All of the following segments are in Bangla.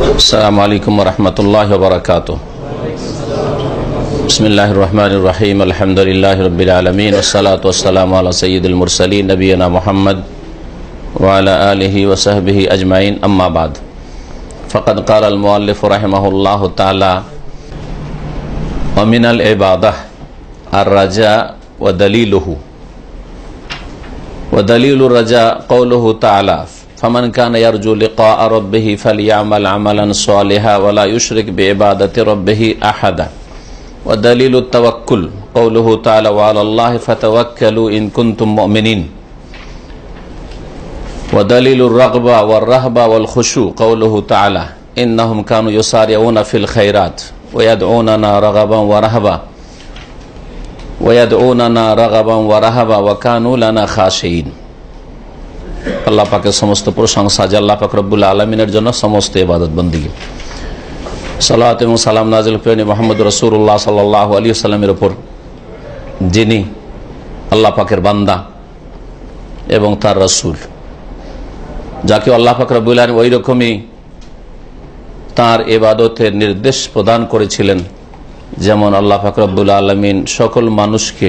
السلام علیکم ورحمۃ اللہ وبرکاتہ بسم اللہ الرحمن الرحیم الحمد للہ رب العالمین والصلاة والسلام علی سید المرسلین نبینا محمد وعلى آلہ وصحبہ اجمعین اما بعد فقد قال المؤلف رحمہ اللہ تعالی ومن العبادہ الرجاء ودلیلہ ودلیل الرجاء قوله تعالی فمن كان يرجو لقاء ربه فليعمل عملا صالحا ولا يشرك بعبادة ربه أحدا. ودليل التوكل قوله تعالى وعلى الله فتوكلوا إن كنتم مؤمنين ودليل الرغبة والرهبة والخشوع قوله تعالى إنهم كانوا يسارعون في الخيرات ويدعوننا رغبا ورهبا ويدعوننا رغبا ورهبا وكانوا لنا خاشعين আল্লাহ পাকের সমস্ত প্রশংসা যে আল্লাহ পাক রব্বুল আলমিনের জন্য সমস্ত ইবাদত বন্দী। সালাত এবং সালাম নাজিল প্রেনী মোহাম্মদ রসুল্লাহ সাল্লাহ আলী সাল্লামের ওপর যিনি আল্লাহ পাকের বান্দা এবং তার রসুল। যাকে আল্লাহ পাক রব্বুল আলম ওই রকমই তাঁর এবাদতের নির্দেশ প্রদান করেছিলেন, যেমন আল্লাহ ফাকরাবুল আলমিন সকল মানুষকে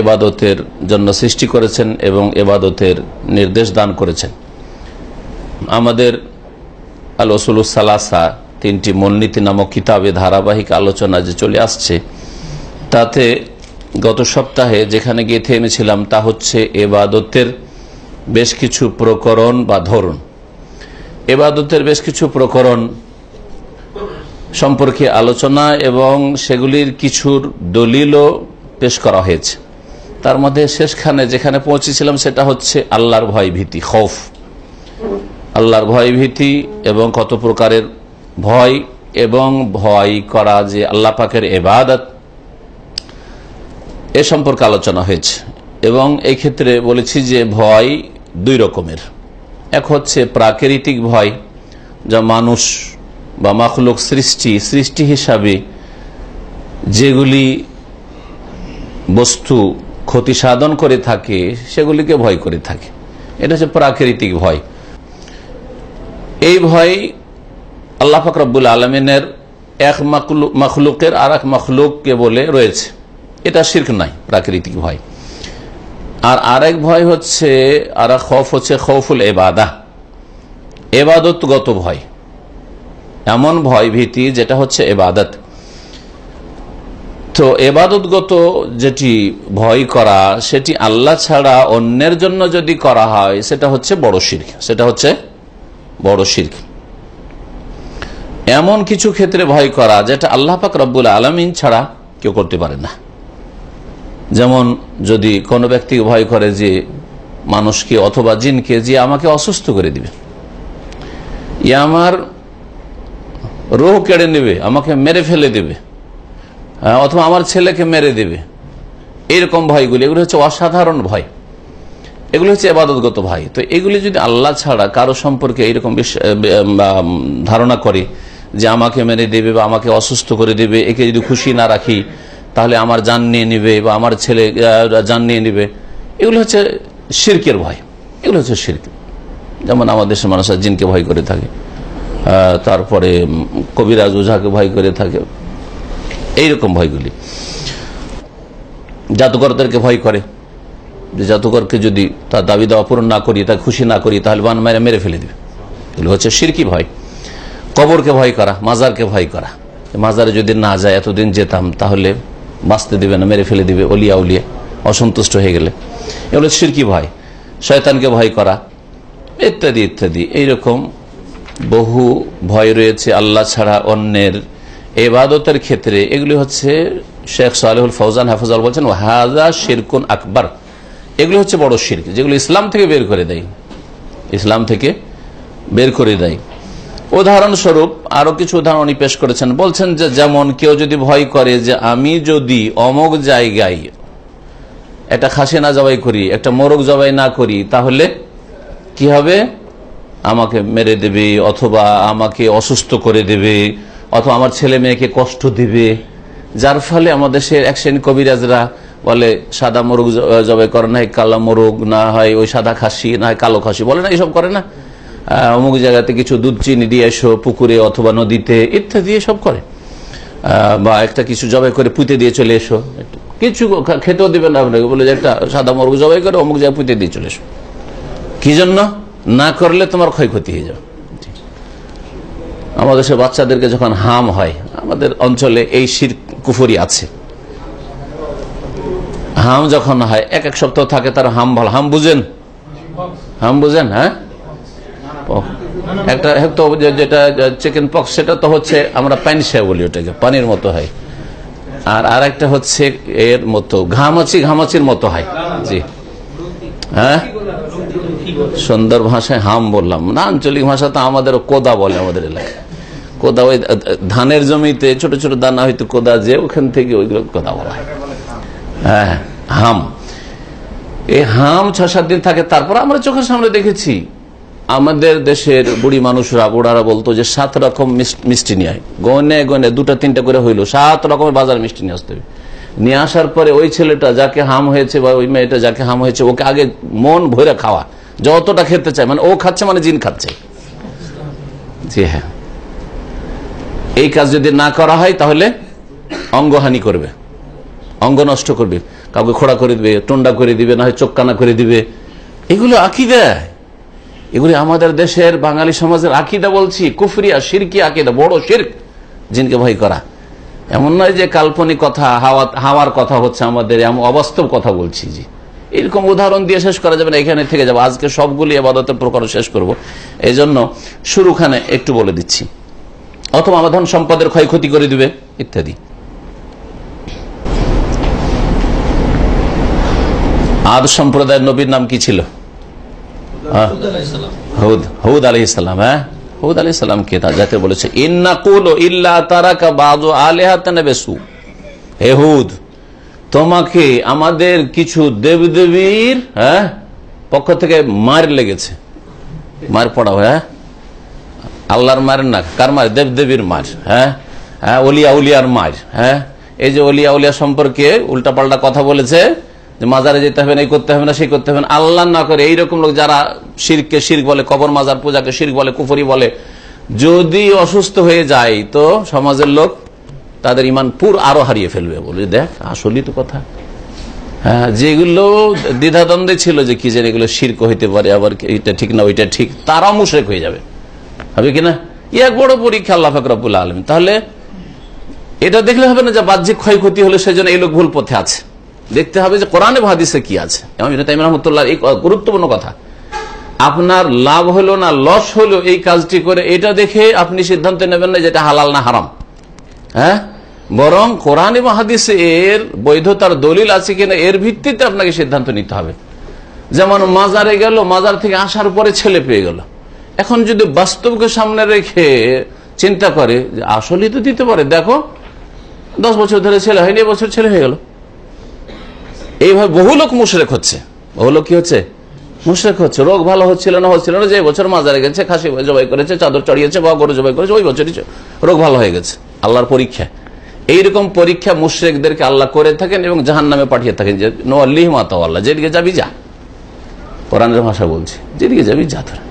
এবাদতের জন্য সৃষ্টি করেছেন এবং এবাদতের নির্দেশ দান করেছেন। আমাদের আল সালাসা তিনটি মূলনীতি নামক কিতাবে ধারাবাহিক আলোচনা যে চলে আসছে, তাতে গত সপ্তাহে যেখানে গিয়ে থেমেছিলাম তা হচ্ছে এবাদতের বেশ কিছু প্রকরণ বা ধরন। এবাদতের বেশ কিছু প্রকরণ সম্পর্কে আলোচনা এবং সেগুলির কিছুর দলিলও পেশ করা হয়েছে। তার মধ্যে শেষখানে যেখানে পৌঁছেছিলাম সেটা হচ্ছে আল্লাহর ভয় ভীতি খৌফ। আল্লাহর ভয় ভীতি এবং কত প্রকারের ভয় এবং ভয় করা যে আল্লাহ পাকের এবাদত, এ সম্পর্কে আলোচনা হয়েছে। এবং এই ক্ষেত্রে বলেছি যে ভয় দুই রকমের। এক হচ্ছে প্রাকৃতিক ভয়, যা মানুষ বা মাখলুক সৃষ্টি সৃষ্টি হিসাবে যেগুলি বস্তু ক্ষতি সাধন করে থাকে, সেগুলিকে ভয় করে থাকে। এটা হচ্ছে প্রাকৃতিক ভয়। এই ভয় আল্লাহ ফকরাবুল আলমিনের এক মখলুকের আর এক মখলুককে বলে রয়েছে। এটা শির্ক নাই প্রাকৃতিক ভয়। আর আরেক ভয় হচ্ছে, আর এক খফ হচ্ছে খৌফুল এবাদা, এবাদতগত ভয়। এমন ভয় ভীতি যেটা হচ্ছে এবাদত। তো এবাদতগত যেটি ভয় করা, সেটি আল্লাহ ছাড়া অন্যের জন্য যদি করা হয়, সেটা হচ্ছে বড় শির্ক। সেটা হচ্ছে বড় শির্ক। এমন কিছু ক্ষেত্রে ভয় করা, যেটা আল্লাহ পাক রব্বুল আলমিন ছাড়া কেউ করতে পারে না। যেমন যদি কোনো ব্যক্তি ভয় করে যে মানুষকে অথবা জিনকে যে আমাকে অসুস্থ করে দিবে। ই আমার রোহ কেড়ে নেবে, আমাকে মেরে ফেলে দেবে। অথবা আমার ছেলেকে মেরে দেবে। এরকম ভয়গুলি, এগুলো হচ্ছে অসাধারণ ভয়। এগুলো হচ্ছে আবাদতগত ভয়। তো এগুলি যদি আল্লাহ ছাড়া কারও সম্পর্কে এইরকম ধারণা করে যে আমাকে মেরে দেবে বা আমাকে অসুস্থ করে দেবে, একে যদি খুশি না রাখি, তাহলে আমার যান নিয়ে নিবে বা আমার ছেলে যান নিয়ে নিবে। এগুলো হচ্ছে শির্কের ভয়। এগুলো হচ্ছে শির্ক। যেমন আমাদের দেশের মানুষরা জিনকে ভয় করে থাকে তারপরে কবিরাজ ওঝাকে ভয় করে থাকে। এইরকম ভয়গুলি। জাদুকরদেরকে ভয় করে। যে জাদুকরকে যদি তার দাবি দেওয়া পূরণ না করি তা খুশি না করি তাহলে বান মেরে মেরে ফেলে দেবে। এগুলো হচ্ছে সিরকি ভয়। কবরকে ভয় করা, মাজারকে ভয় করা। মাজারে যদি না যায়, এতদিন যেতাম, তাহলে বাঁচতে দিবে না, মেরে ফেলে দিবে, অলিয়া উলিয়া, অসন্তুষ্ট হয়ে গেলে। এগুলো সিরকি ভয়। শয়তানকে ভয় করা, ইত্যাদি ইত্যাদি। এইরকম বহু ভয় রয়েছে। আল্লাহ ছাড়া অন্যের এবাদতের ক্ষেত্রে এগুলি হচ্ছে শেখ সালেহুল ফৌজান হাফুজাল বলছেন হাজা শিরকুন আকবর। এগুলি হচ্ছে বড় শির্ক, যেগুলো ইসলাম থেকে বের করে দেয়। ইসলাম থেকে বের করে দেয়। উদাহরণস্বরূপ আরও কিছু উদাহরণ উনি পেশ করেছেন। বলছেন যে, যেমন কেউ যদি ভয় করে যে, আমি যদি অমক জায়গায় একটা খাসি না জবাই করি, একটা মোরগ জবাই না করি, তাহলে কি হবে? আমাকে মেরে দেবে অথবা আমাকে অসুস্থ করে দেবে। অথবা আমার ছেলে মেয়েকে কষ্ট দিবে। যার ফলে আমাদের দেশের এক শ্রেণি কবিরাজরা বলে, সাদা মোরগ জবাই করে না কালো মোরগ না হয় ওই সাদা খাসি, না হয় কালো খাসি। বলে না এইসব করে না। অমুক জায়গাতে কিছু দুধ চিনি দিয়ে এসো, পুকুরে অথবা নদীতে, ইত্যাদি সব করে। বা একটা কিছু জবাই করে পুঁতে দিয়ে চলে এসো। কিছু খেতেও দিবেন না আপনাকে, বলে যে একটা সাদা মোরগ জবাই করে, অমুক জায়গায় পুঁতে দিয়ে চলে এসো। কি জন্য? না করলে তোমার ক্ষয়ক্ষতি হয়ে যাবে। আমাদের সে বাচ্চাদেরকে যখন হাম হয়, আমাদের অঞ্চলে এই শির কুফুরি আছে। হাম যখন হয়, এক এক সপ্তাহ থাকে তার হাম ভালো হাম বুঝেন? হাম বুঝেন হ্যাঁ? একটা তো যেটা চিকেন পক্স সেটা তো হচ্ছে আমরা প্যানসা বলি ওটাকে, পানির মতো হয়। আর আর একটা হচ্ছে এর মতো, ঘামাচি, ঘামাচির মতো হয়। জি। হ্যাঁ? সুন্দর ভাষায় হাম বললাম। না, আঞ্চলিক ভাষা তো আমাদের কোদা বলে আমাদের এলাকায়। কোদা ওই ধানের জমিতে ছোট ছোট দানা হয়তো কোদা যে ওখান থেকে ওইগুলো কোদা বলা হয়। হ্যাঁ হাম। এই হাম ছ সাত দিন থাকে, তারপর আমরা চোখের সামনে দেখেছি, আমাদের দেশের বুড়ি মানুষরা, বুড়ারা বলতো যে সাত রকম মিষ্টি নিয়ে আয়। গনে গনে দুটা তিনটা করে হইল, সাত রকমের বাজার মিষ্টি নিয়ে আসতে হবে। নিয়ে আসার পরে ওই ছেলেটা যাকে হাম হয়েছে বা ওই মেয়েটা যাকে হাম হয়েছে, ওকে আগে মন ভরে খাওয়া, যতটা খেতে চায় মানে ও খাচ্ছে মানে জিন খাচ্ছে। জি হ্যাঁ। এই কাজ যদি না করা হয়, তাহলে অঙ্গহানি করবে। অঙ্গ নষ্ট করবে। কাউকে খোড়া করে দিবে, টন্ডা করে দিবে, না হয় চোখকানা করে দিবে। এগুলো আকিদা। এগুলি আমাদের দেশের বাঙালি সমাজের আকিদা বলছি। কুফরিয়া সিরকি আকিদা, বড় শির্ক, জিনকে ভয় করা। এমন নয় যে কাল্পনিক কথা, হাওয়া, হাওয়ার কথা হচ্ছে আমাদের, এমন অবাস্তব কথা বলছি জি এরকম উদাহরণ দিয়ে শেষ করা যাবে না, এখানে থেকে যাব। আজকে সবগুলি আবাদতের প্রকার শেষ করব। এই জন্য শুরুখানে একটু বলে দিচ্ছি। অথবা আমার ধন সম্পদের ক্ষয়ক্ষতি করে দিবে, ইত্যাদি। আদ সম্প্রদায়ের নবীর নাম কি ছিল? হ্যাঁ? হুদ বলেছে হে হুদ, তোমাকে আমাদের কিছু দেবদেবীর হ্যাঁ পক্ষ থেকে মার লেগেছে। মার পড়া হয় হ্যাঁ? আল্লাহর মার না, কার মার? দেবদেবীর মার হ্যাঁ? হ্যাঁ অলিয়া উলিয়ার মার হ্যাঁ? এই যে অলিয়া উলিয়া সম্পর্কে উল্টাপাল্টা কথা বলেছে যে মাজারে যেতে হবে না, এই করতে হবে না, সেই করতে হবে না। আল্লাহ না করে এইরকম লোক যারা শিরকে শির বলে, কবর মাজার পূজাকে শির বলে, কুফরি বলে, যদি অসুস্থ হয়ে যায় তো সমাজের লোক তাদের ইমান পুর আরও হারিয়ে ফেলবে বলে। দেখ, আসলেই তো কথা। হ্যাঁ যেগুলো দ্বিধাদ্বন্দ্বে ছিল যে কি যেন এগুলো শির্ক হইতে পারে, আবার এটা ঠিক না, ওইটা ঠিক তারা মুশরেক হয়ে যাবে। হবে কিনা? এক বড় পরীক্ষা আল্লাহ ফাকরাবুল আলম তাহলে এটা দেখলে হবে না যে বাহ্যিক ক্ষয়ক্ষতি হলে সেজন্য এই লোক ভুল পথে আছে। দেখতে হবে যে কোরআনে হাদিসে কি আছে। রহমতুল্লাহ এই গুরুত্বপূর্ণ কথা। আপনার লাভ হলো না লস হলো এই কাজটি করে, এটা দেখে আপনি সিদ্ধান্ত নেবেন না যেটা হালাল না হারাম। হ্যাঁ? বরং কোরআন এবং হাদিসে এর বৈধতার দলিল আছে কিনা এর ভিত্তিতে আপনাকে সিদ্ধান্ত নিতে হবে। যেমন মাজারে গেল, মাজার থেকে আসার পরে ছেলে পেয়ে গেল। এখন যদি বাস্তবকে সামনে রেখে চিন্তা করে যে আসলেই তো দিতে পারে, দেখো, দশ বছর ধরে ছেলে হয়নি বছর ছেলে হয়ে গেল। এইভাবে বহু লোক মুশরেক হচ্ছে। বহু লোক কি হচ্ছে? মুশরেক হচ্ছে। রোগ ভালো হচ্ছিল না হচ্ছিল না, যে বছর মাজারে গেছে, খাসি জবাই করেছে, চাদর চড়িয়েছে, বা গরু জবাই করেছে, ওই বছরই রোগ ভালো হয়ে গেছে। আল্লাহর পরীক্ষা। এইরকম পরীক্ষা মুশ্রেকদেরকে আল্লাহ করে থাকেন এবং জাহান নামে পাঠিয়ে থাকেন যে, নো আল্লিহ মাতা আল্লাহ যেদিকে যাবি যা। কোরআনের ভাষা বলছি, যেদিকে যাবি যা তোরা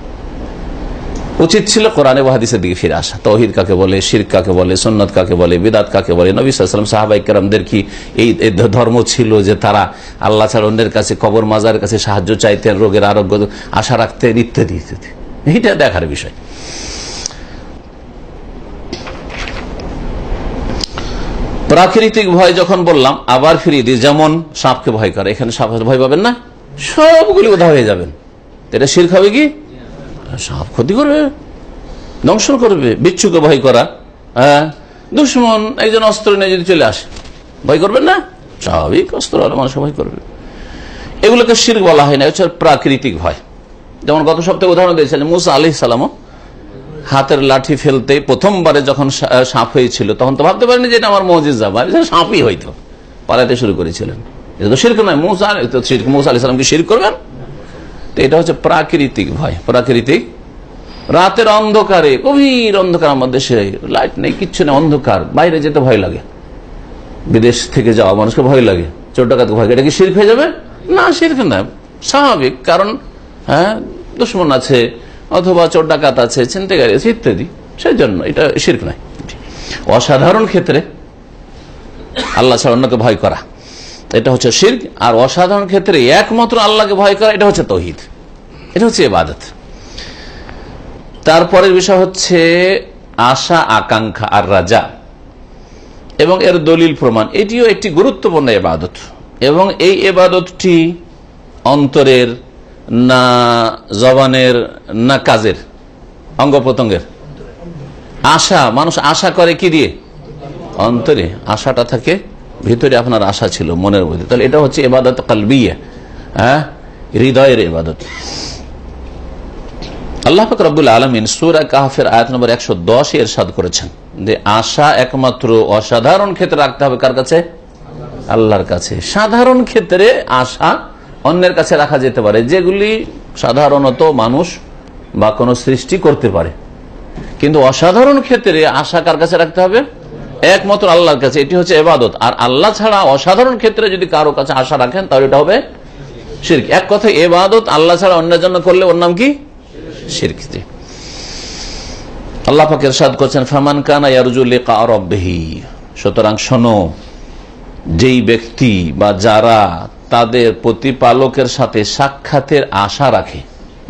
উচিত ছিল কোরআনে হাদিসের দিকে ফিরে আসা। তহিদ কাকে বলে শির কাকে বলে সন্ন্যত কাকে বলে, বিদাত কাকে বলে? নবী সাল্লাম সাহাবাই কেরামদের কি এই ধর্ম ছিল যে তারা আল্লাহ ছাড়া অন্যের কাছে কবর মাজার কাছে সাহায্য চাইতেন, রোগের আরোগ্য আশা রাখতেন, ইত্যাদি ইত্যাদি। এইটা দেখার বিষয়। প্রাকৃতিক ভয় যখন বললাম, আবার ফিরিয়ে দিই, যেমন সাপকে ভয় করে। এখানে সাপ ভয় পাবেন না? সবগুলি উধা হয়ে যাবেন। এটা শির খাবে কি? সাপ ক্ষতি করবে ধ্বংস করবে, বিচ্ছুকে ভয় করা হ্যাঁ? দুশ্মন একজন অস্ত্র নিয়ে যদি চলে আসে, ভয় করবেন না? স্বাভাবিক অস্ত্র মানুষ ভয় করবে। এগুলোকে শির বলা হয় না হচ্ছে প্রাকৃতিক ভয়। যেমন গত সপ্তাহে উদাহরণ দিয়েছেন, মুসা আলি সালামও হাতের লাঠি ফেলতে প্রথমবারে যখন সাপ হয়েছিল, তখন তো ভাবতে পারেনি যে এটা আমার মজিজা বা সাপই হইতো পালাতে শুরু করেছিলেন। এটা তো শির্ক নয়, মুসা মুসা আলি সালামকে শির করবেন? তো এটা হচ্ছে প্রাকৃতিক ভয়, প্রাকৃতিক। রাতের অন্ধকারে, গভীর অন্ধকার আমার দেশে, লাইট নেই, কিচ্ছু নেই, অন্ধকার। বাইরে যেতে ভয় লাগে। বিদেশ থেকে যাওয়া মানুষকে ভয় লাগে। চোর ডাকাত ভয় এটা কি শির্ক হয়ে যাবে? না, শির্ক না। স্বাভাবিক, কারণ হ্যাঁ দুশ্মন আছে, অথবা চোর ডাকাত আছে ছিনতেকারী আছে, ইত্যাদি। সেই জন্য এটা শির্ক নয়। অসাধারণ ক্ষেত্রে আল্লাহ ছাড়া অন্যকে ভয় করা। এটা হচ্ছে শির্ক, আর অসাধারণ ক্ষেত্রে একমাত্র আল্লাহকে ভয় করা, এটা হচ্ছে তহিদ। এটা হচ্ছে এবাদত তারপরের বিষয় হচ্ছে আশা, আকাঙ্ক্ষা আর রাজা। এবং এর দলিল প্রমাণ। এটিও একটি গুরুত্বপূর্ণ এবাদত এবং এই এবাদতটি অন্তরের না জবানের না কাজের অঙ্গ প্রত্যঙ্গের আশা, মানুষ আশা করে কি দিয়ে? অন্তরে। আশাটা থাকে ভিতরে আপনার আশা ছিল, মনের মধ্যে। তাহলে এটা হচ্ছে এবাদত কালবিয়া হ্যাঁ? হৃদয়ের এবাদত আল্লাহ ফকরাবুল আলমিন সুরা কাহাফের আয়াত নম্বর একশো দশ এর সাদ করেছেন যে আশা একমাত্র অসাধারণ ক্ষেত্রে রাখতে হবে কার কাছে? আল্লাহর কাছে। সাধারণ ক্ষেত্রে আশা অন্যের কাছে রাখা যেতে পারে, যেগুলি সাধারণত মানুষ বা কোনো সৃষ্টি করতে পারে। কিন্তু অসাধারণ ক্ষেত্রে আশা কার কাছে রাখতে হবে? একমাত্র আল্লাহর কাছে, এটি হচ্ছে এবাদত আর আল্লাহ ছাড়া অসাধারণ ক্ষেত্রে যদি কারও কাছে আশা রাখেন, তাহলে এটা হবে শির্ক। এক কথা এবাদত আল্লাহ ছাড়া অন্যের জন্য করলে ওর নাম কি? শির্ক। আল্লাহ পাক ইরশাদ করছেন, ফামান কানা সুতরাং শোনো, যেই ব্যক্তি বা যারা তাদের প্রতিপালকের সাথে সাক্ষাতের আশা রাখে,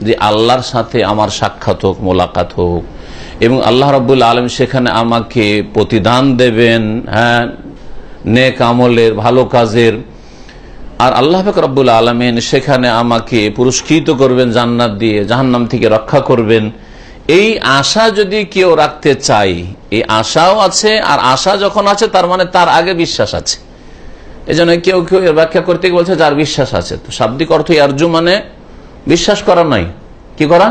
যে আল্লাহর সাথে আমার সাক্ষাৎ হোক, মোলাকাত হোক এবং আল্লাহ রব্বুল আলম সেখানে আমাকে প্রতিদান দেবেন হ্যাঁ নেক আমলের, ভালো কাজের। আর আল্লাহ রব্বুল আলমেন সেখানে আমাকে পুরস্কৃত করবেন, জান্নাত দিয়ে, জাহান্নাম থেকে রক্ষা করবেন। এই আশা যদি কেউ রাখতে চাই এই আশাও আছে, আর আশা যখন আছে, তার মানে তার আগে বিশ্বাস আছে। এই জন্য কেউ কেউ এর ব্যাখ্যা করতে বলছে যার বিশ্বাস আছে। তো শাব্দিক অর্থ ইয়ারজু মানে বিশ্বাস করা নয়। কি করা?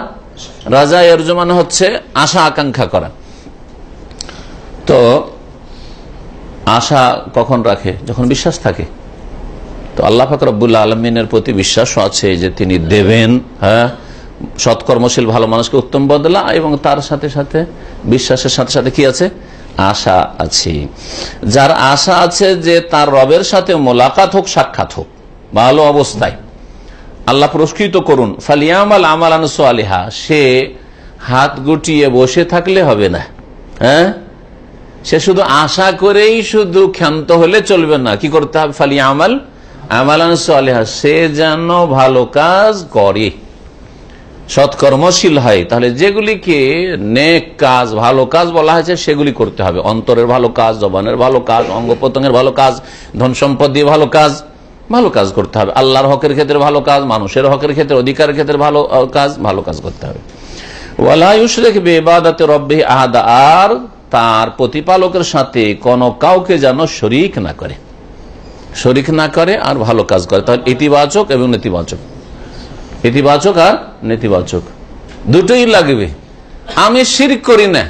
রাজা ইয়ারজু মানে হচ্ছে আশা আকাঙ্ক্ষা করা। তো আশা কখন রাখে? যখন বিশ্বাস থাকে। তো আল্লাহ ফাকরাবুল্লা আলমিনের প্রতি বিশ্বাস আছে যে তিনি দেবেন হ্যাঁ? সৎকর্মশীল, ভালো মানুষকে উত্তম বদলা এবং তার সাথে সাথে বিশ্বাসের সাথে সাথে কি আছে? আশা আছে। যার আশা আছে যে তার রবের সাথে মোলাকাত হোক, সাক্ষাৎ হোক, ভালো অবস্থায়। আল্লাহ পুরস্কৃত করুন। ফালিয়ামাল আমাল আনসু আলিহা সে হাত গুটিয়ে বসে থাকলে হবে না। হ্যাঁ? সে শুধু আশা করেই শুধু ক্ষান্ত হলে চলবে না। কি করতে হবে? ফালি আমাল আমাল আনসু আলিহা সে যেন ভালো কাজ করে। সৎকর্মশীল হয়। তাহলে যেগুলিকে নেক কাজ, ভালো কাজ বলা হয়েছে, সেগুলি করতে হবে। অন্তরের ভালো কাজ, জবানের ভালো কাজ অঙ্গ প্রত্যঙ্গের ভালো কাজ ধন সম্পদ দিয়ে ভালো কাজ। ভালো কাজ করতে হবে। আল্লাহর হকের ক্ষেত্রে ভালো কাজ, মানুষের হকের ক্ষেত্রে, অধিকারের ক্ষেত্রে ভালো কাজ ভালো কাজ করতে হবে। আহাদা, আর তার প্রতিপালকের সাথে কোন কাউকে যেন শরিক না করে। শরিক না করে আর ভালো কাজ করে। তাহলে ইতিবাচক এবং নেতিবাচক। ইতিবাচক আর নেতিবাচক। দুটোই লাগবে। আমি শিরিক করি না।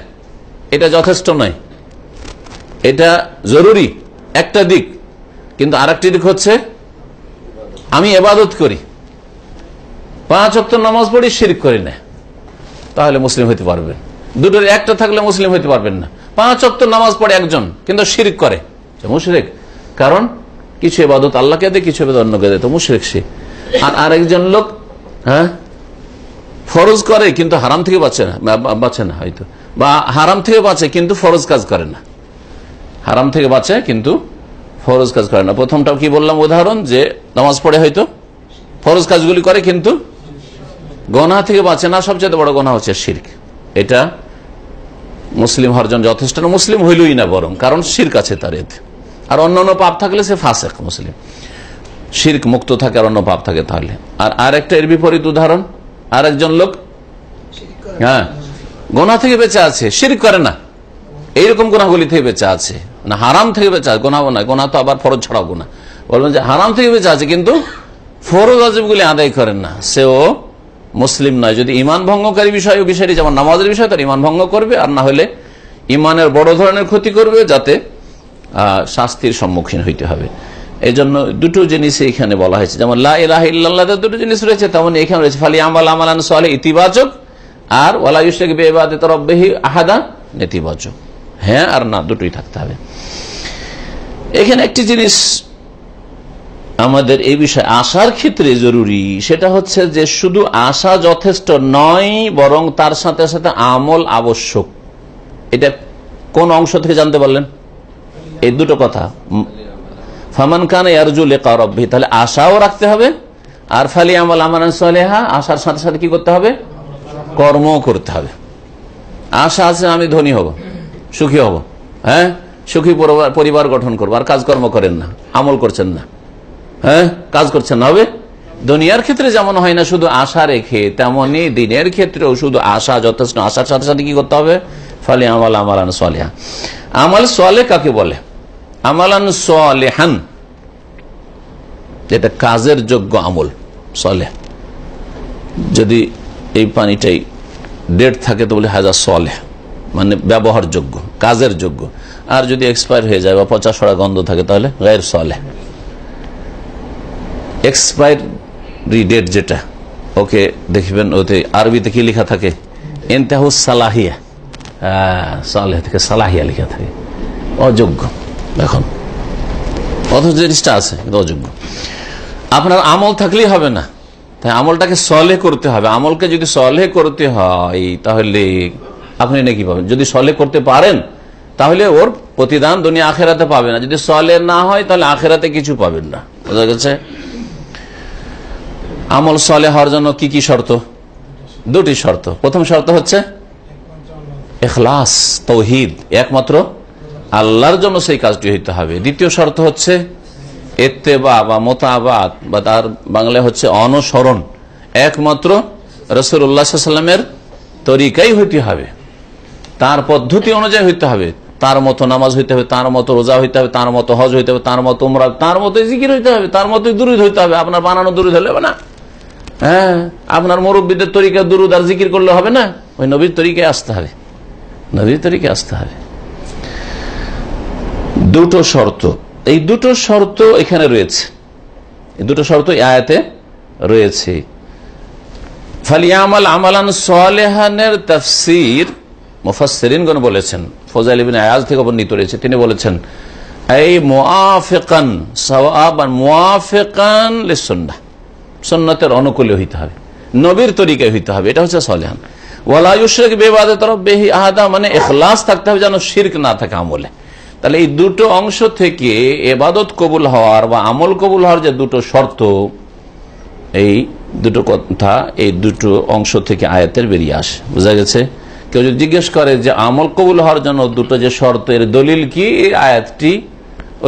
এটা যথেষ্ট নয়। এটা জরুরি। একটা দিক। কিন্তু আর দিক হচ্ছে আমি এবাদত করি। পাঁচ অক্ট নামাজ পড়ি, শিরিক করি না। তাহলে মুসলিম হইতে পারবেন দুটোর একটা থাকলে মুসলিম হইতে পারবেন না। পাঁচ অক্ট নামাজ পড়ে একজন, কিন্তু শিরিক করে। মুশরিক। কারণ কিছু এবাদত আল্লাহকে দেয়, কিছু এবাদত অন্যকে দেয়। তো মুশরিক সে। আর আরেকজন লোক হ্যাঁ? ফরজ করে, কিন্তু হারাম থেকে বাঁচে না। বাঁচে না হয়তো। বা হারাম থেকে বাঁচে, কিন্তু ফরজ কাজ করে না। হারাম থেকে বাঁচে, কিন্তু ফরজ কাজ করে না। প্রথমটাও কি বললাম? উদাহরণ যে নামাজ পড়ে হয়তো ফরজ কাজগুলি করে কিন্তু গনা থেকে বাঁচে না, সবচেয়ে বড় গনা হচ্ছে শির্ক। এটা মুসলিম হওয়ার জন্য যথেষ্ট না, মুসলিম হইলই না বরং, কারণ শির্ক আছে তার এতে। আর অন্য অন্য পাপ থাকলে সে ফাঁসেক মুসলিম। শির্ক মুক্ত থাকে আর অন্য পাপ থাকে তাহলে। আর আরেকটা এর বিপরীত উদাহরণ আর একজন লোক হ্যাঁ গোনা থেকে বেঁচে আছে, শিরিক করে না। এইরকম গোনাগুলি থেকে বেঁচে আছে। না, হারাম থেকে বেঁচে আছে গোনা নয়, গোনা তো আবার ফরজ ছাড়াও গোনা। বলবেন যে হারাম থেকে বেঁচে আছে, কিন্তু ফরজ আজবগুলি আদায় করেন না। সেও মুসলিম নয়। যদি ইমান ভঙ্গকারী বিষয়, বিষয়টি যেমন নামাজের বিষয়, তার ইমান ভঙ্গ করবে, আর না হলে ইমানের বড় ধরনের ক্ষতি করবে, যাতে শাস্তির সম্মুখীন হইতে হবে। এই জন্য দুটো জিনিস এখানে বলা হয়েছে। যেমন দুটো জিনিস রয়েছে তেমন এখানে রয়েছে, ফালি আমাল আমালান সালে ইতিবাচক, আর ওয়ালাইশেখ বেবাদে তরব্বেহি আহাদা, নেতিবাচক। হ্যাঁ আর না, দুটোই থাকতে হবে। এখানে একটি জিনিস আমাদের এই বিষয়ে আশার ক্ষেত্রে জরুরি, সেটা হচ্ছে যে শুধু আশা যথেষ্ট নয়, বরং তার সাথে সাথে আমল আবশ্যক। এটা কোন অংশ থেকে জানতে পারলেন? এই দুটো কথা। ফামান খান ইয়ারজুল রব্বি, তাহলে আশাও রাখতে হবে, আর ফালি আমল আমার সালেহা, আশার সাথে সাথে কি করতে হবে? কর্ম করতে হবে। আশা আছে, আমি ধনী হব। সুখী হব। হ্যাঁ? সুখী পরিবার- গঠন করব। আর কাজকর্ম করেন না। আমল করছেন না। হ্যাঁ? কাজ করছেন না। হবে? দুনিয়ার ক্ষেত্রে যেমন হয় না, শুধু আশা রেখে, তেমনি দিনের ক্ষেত্রেও শুধু আশা যথেষ্ট। আশার সাথে সাথে কি করতে হবে? ফলে আমল আমালান সোয়ালেহা আমল সোয়ালে কাকে বলে? আমালান সোয়ালেহান এটা কাজের যোগ্য আমল সলে যদি এই পানিটাই ডেট থাকে, তো বলে হাজার সলে মানে ব্যবহারযোগ্য কাজের যোগ্য আর যদি এক্সপায়ার হয়ে যায় বা পচা সড়া গন্ধ থাকে, তাহলে গায়ের সলে। এক্সপায়ারি ডেট যেটা, ওকে দেখবেন, ওতে আরবিতে কি লেখা থাকে? এনতাহু সালাহিয়া। সালেহ থেকে সালাহিয়া লেখা থাকে। অযোগ্য এখন অথচ জিনিসটা আছে অযোগ্য। আপনার আমল থাকলেই হবে না। তাই আমলটাকে সলে করতে হবে। আমলকে যদি সলে করতে হয়, তাহলে আপনি নাকি পাবেন? যদি সলে করতে পারেন, তাহলে ওর প্রতিদান দুনিয়া আখেরাতে পাবে না। যদি সলে না হয়, তাহলে আখেরাতে কিছু পাবেন না। বোঝা গেছে? আমল সলে হওয়ার জন্য কি কি শর্ত? দুটি শর্ত। প্রথম শর্ত হচ্ছে এখলাস তৌহিদ, একমাত্র আল্লাহর জন্য সেই কাজটি হইতে হবে। দ্বিতীয় শর্ত হচ্ছে এত্তেবা বা মোতাবাত, বা তার বাংলায় হচ্ছে অনুসরণ। একমাত্র রসুল্লাহামের তরিকাই হইতে হবে। তার পদ্ধতি অনুযায়ী হইতে হবে। তার মতো নামাজ হইতে হবে, তার মতো রোজা হইতে হবে, তার মতো হজ হইতে হবে, তার মতো উমরা, তার মতো জিকির হইতে হবে, তার মতোই দুরুদ হইতে হবে। আপনার বানানো দুরুদ হলে হবে না। হ্যাঁ আপনার মুরব্বীদের তরিকা দুরুদ আর জিকির করলে হবে না। ওই নবীর তরিকায় আসতে হবে। নবীর তরিকায় আসতে হবে। দুটো শর্ত। এই দুটো শর্ত এখানে রয়েছে। এই দুটো শর্ত আয়াতে রয়েছে। ফালিয়ামাল আমালান সোয়ালেহানের তফসির মুফাসসিরিনগণ বলেছেন, ফজাইল ইবিন আয়াজ থেকে বর্ণিত রয়েছে, তিনি বলেছেন, এই মুআফিকান সাওয়াবান, মুআফিকান লিসুন্নাহ, সুন্নতের অনুকূলে হইতে হবে, নবীর তরিকায় হইতে হবে, এটা হচ্ছে সলেহান। বিবাদে তরফ মানে থাকতে হবে যেন না থাকে আমলে। তাহলে এই দুটো অংশ থেকে এবাদত কবুল হওয়ার বা আমল কবুল হওয়ার যে দুটো শর্ত, এই দুটো কথা, এই দুটো অংশ থেকে আয়াতের বেরিয়ে আসে। বোঝা গেছে? কেউ যদি জিজ্ঞেস করে যে আমল কবুল হওয়ার জন্য দুটো যে শর্তের দলিল কি আয়াতটি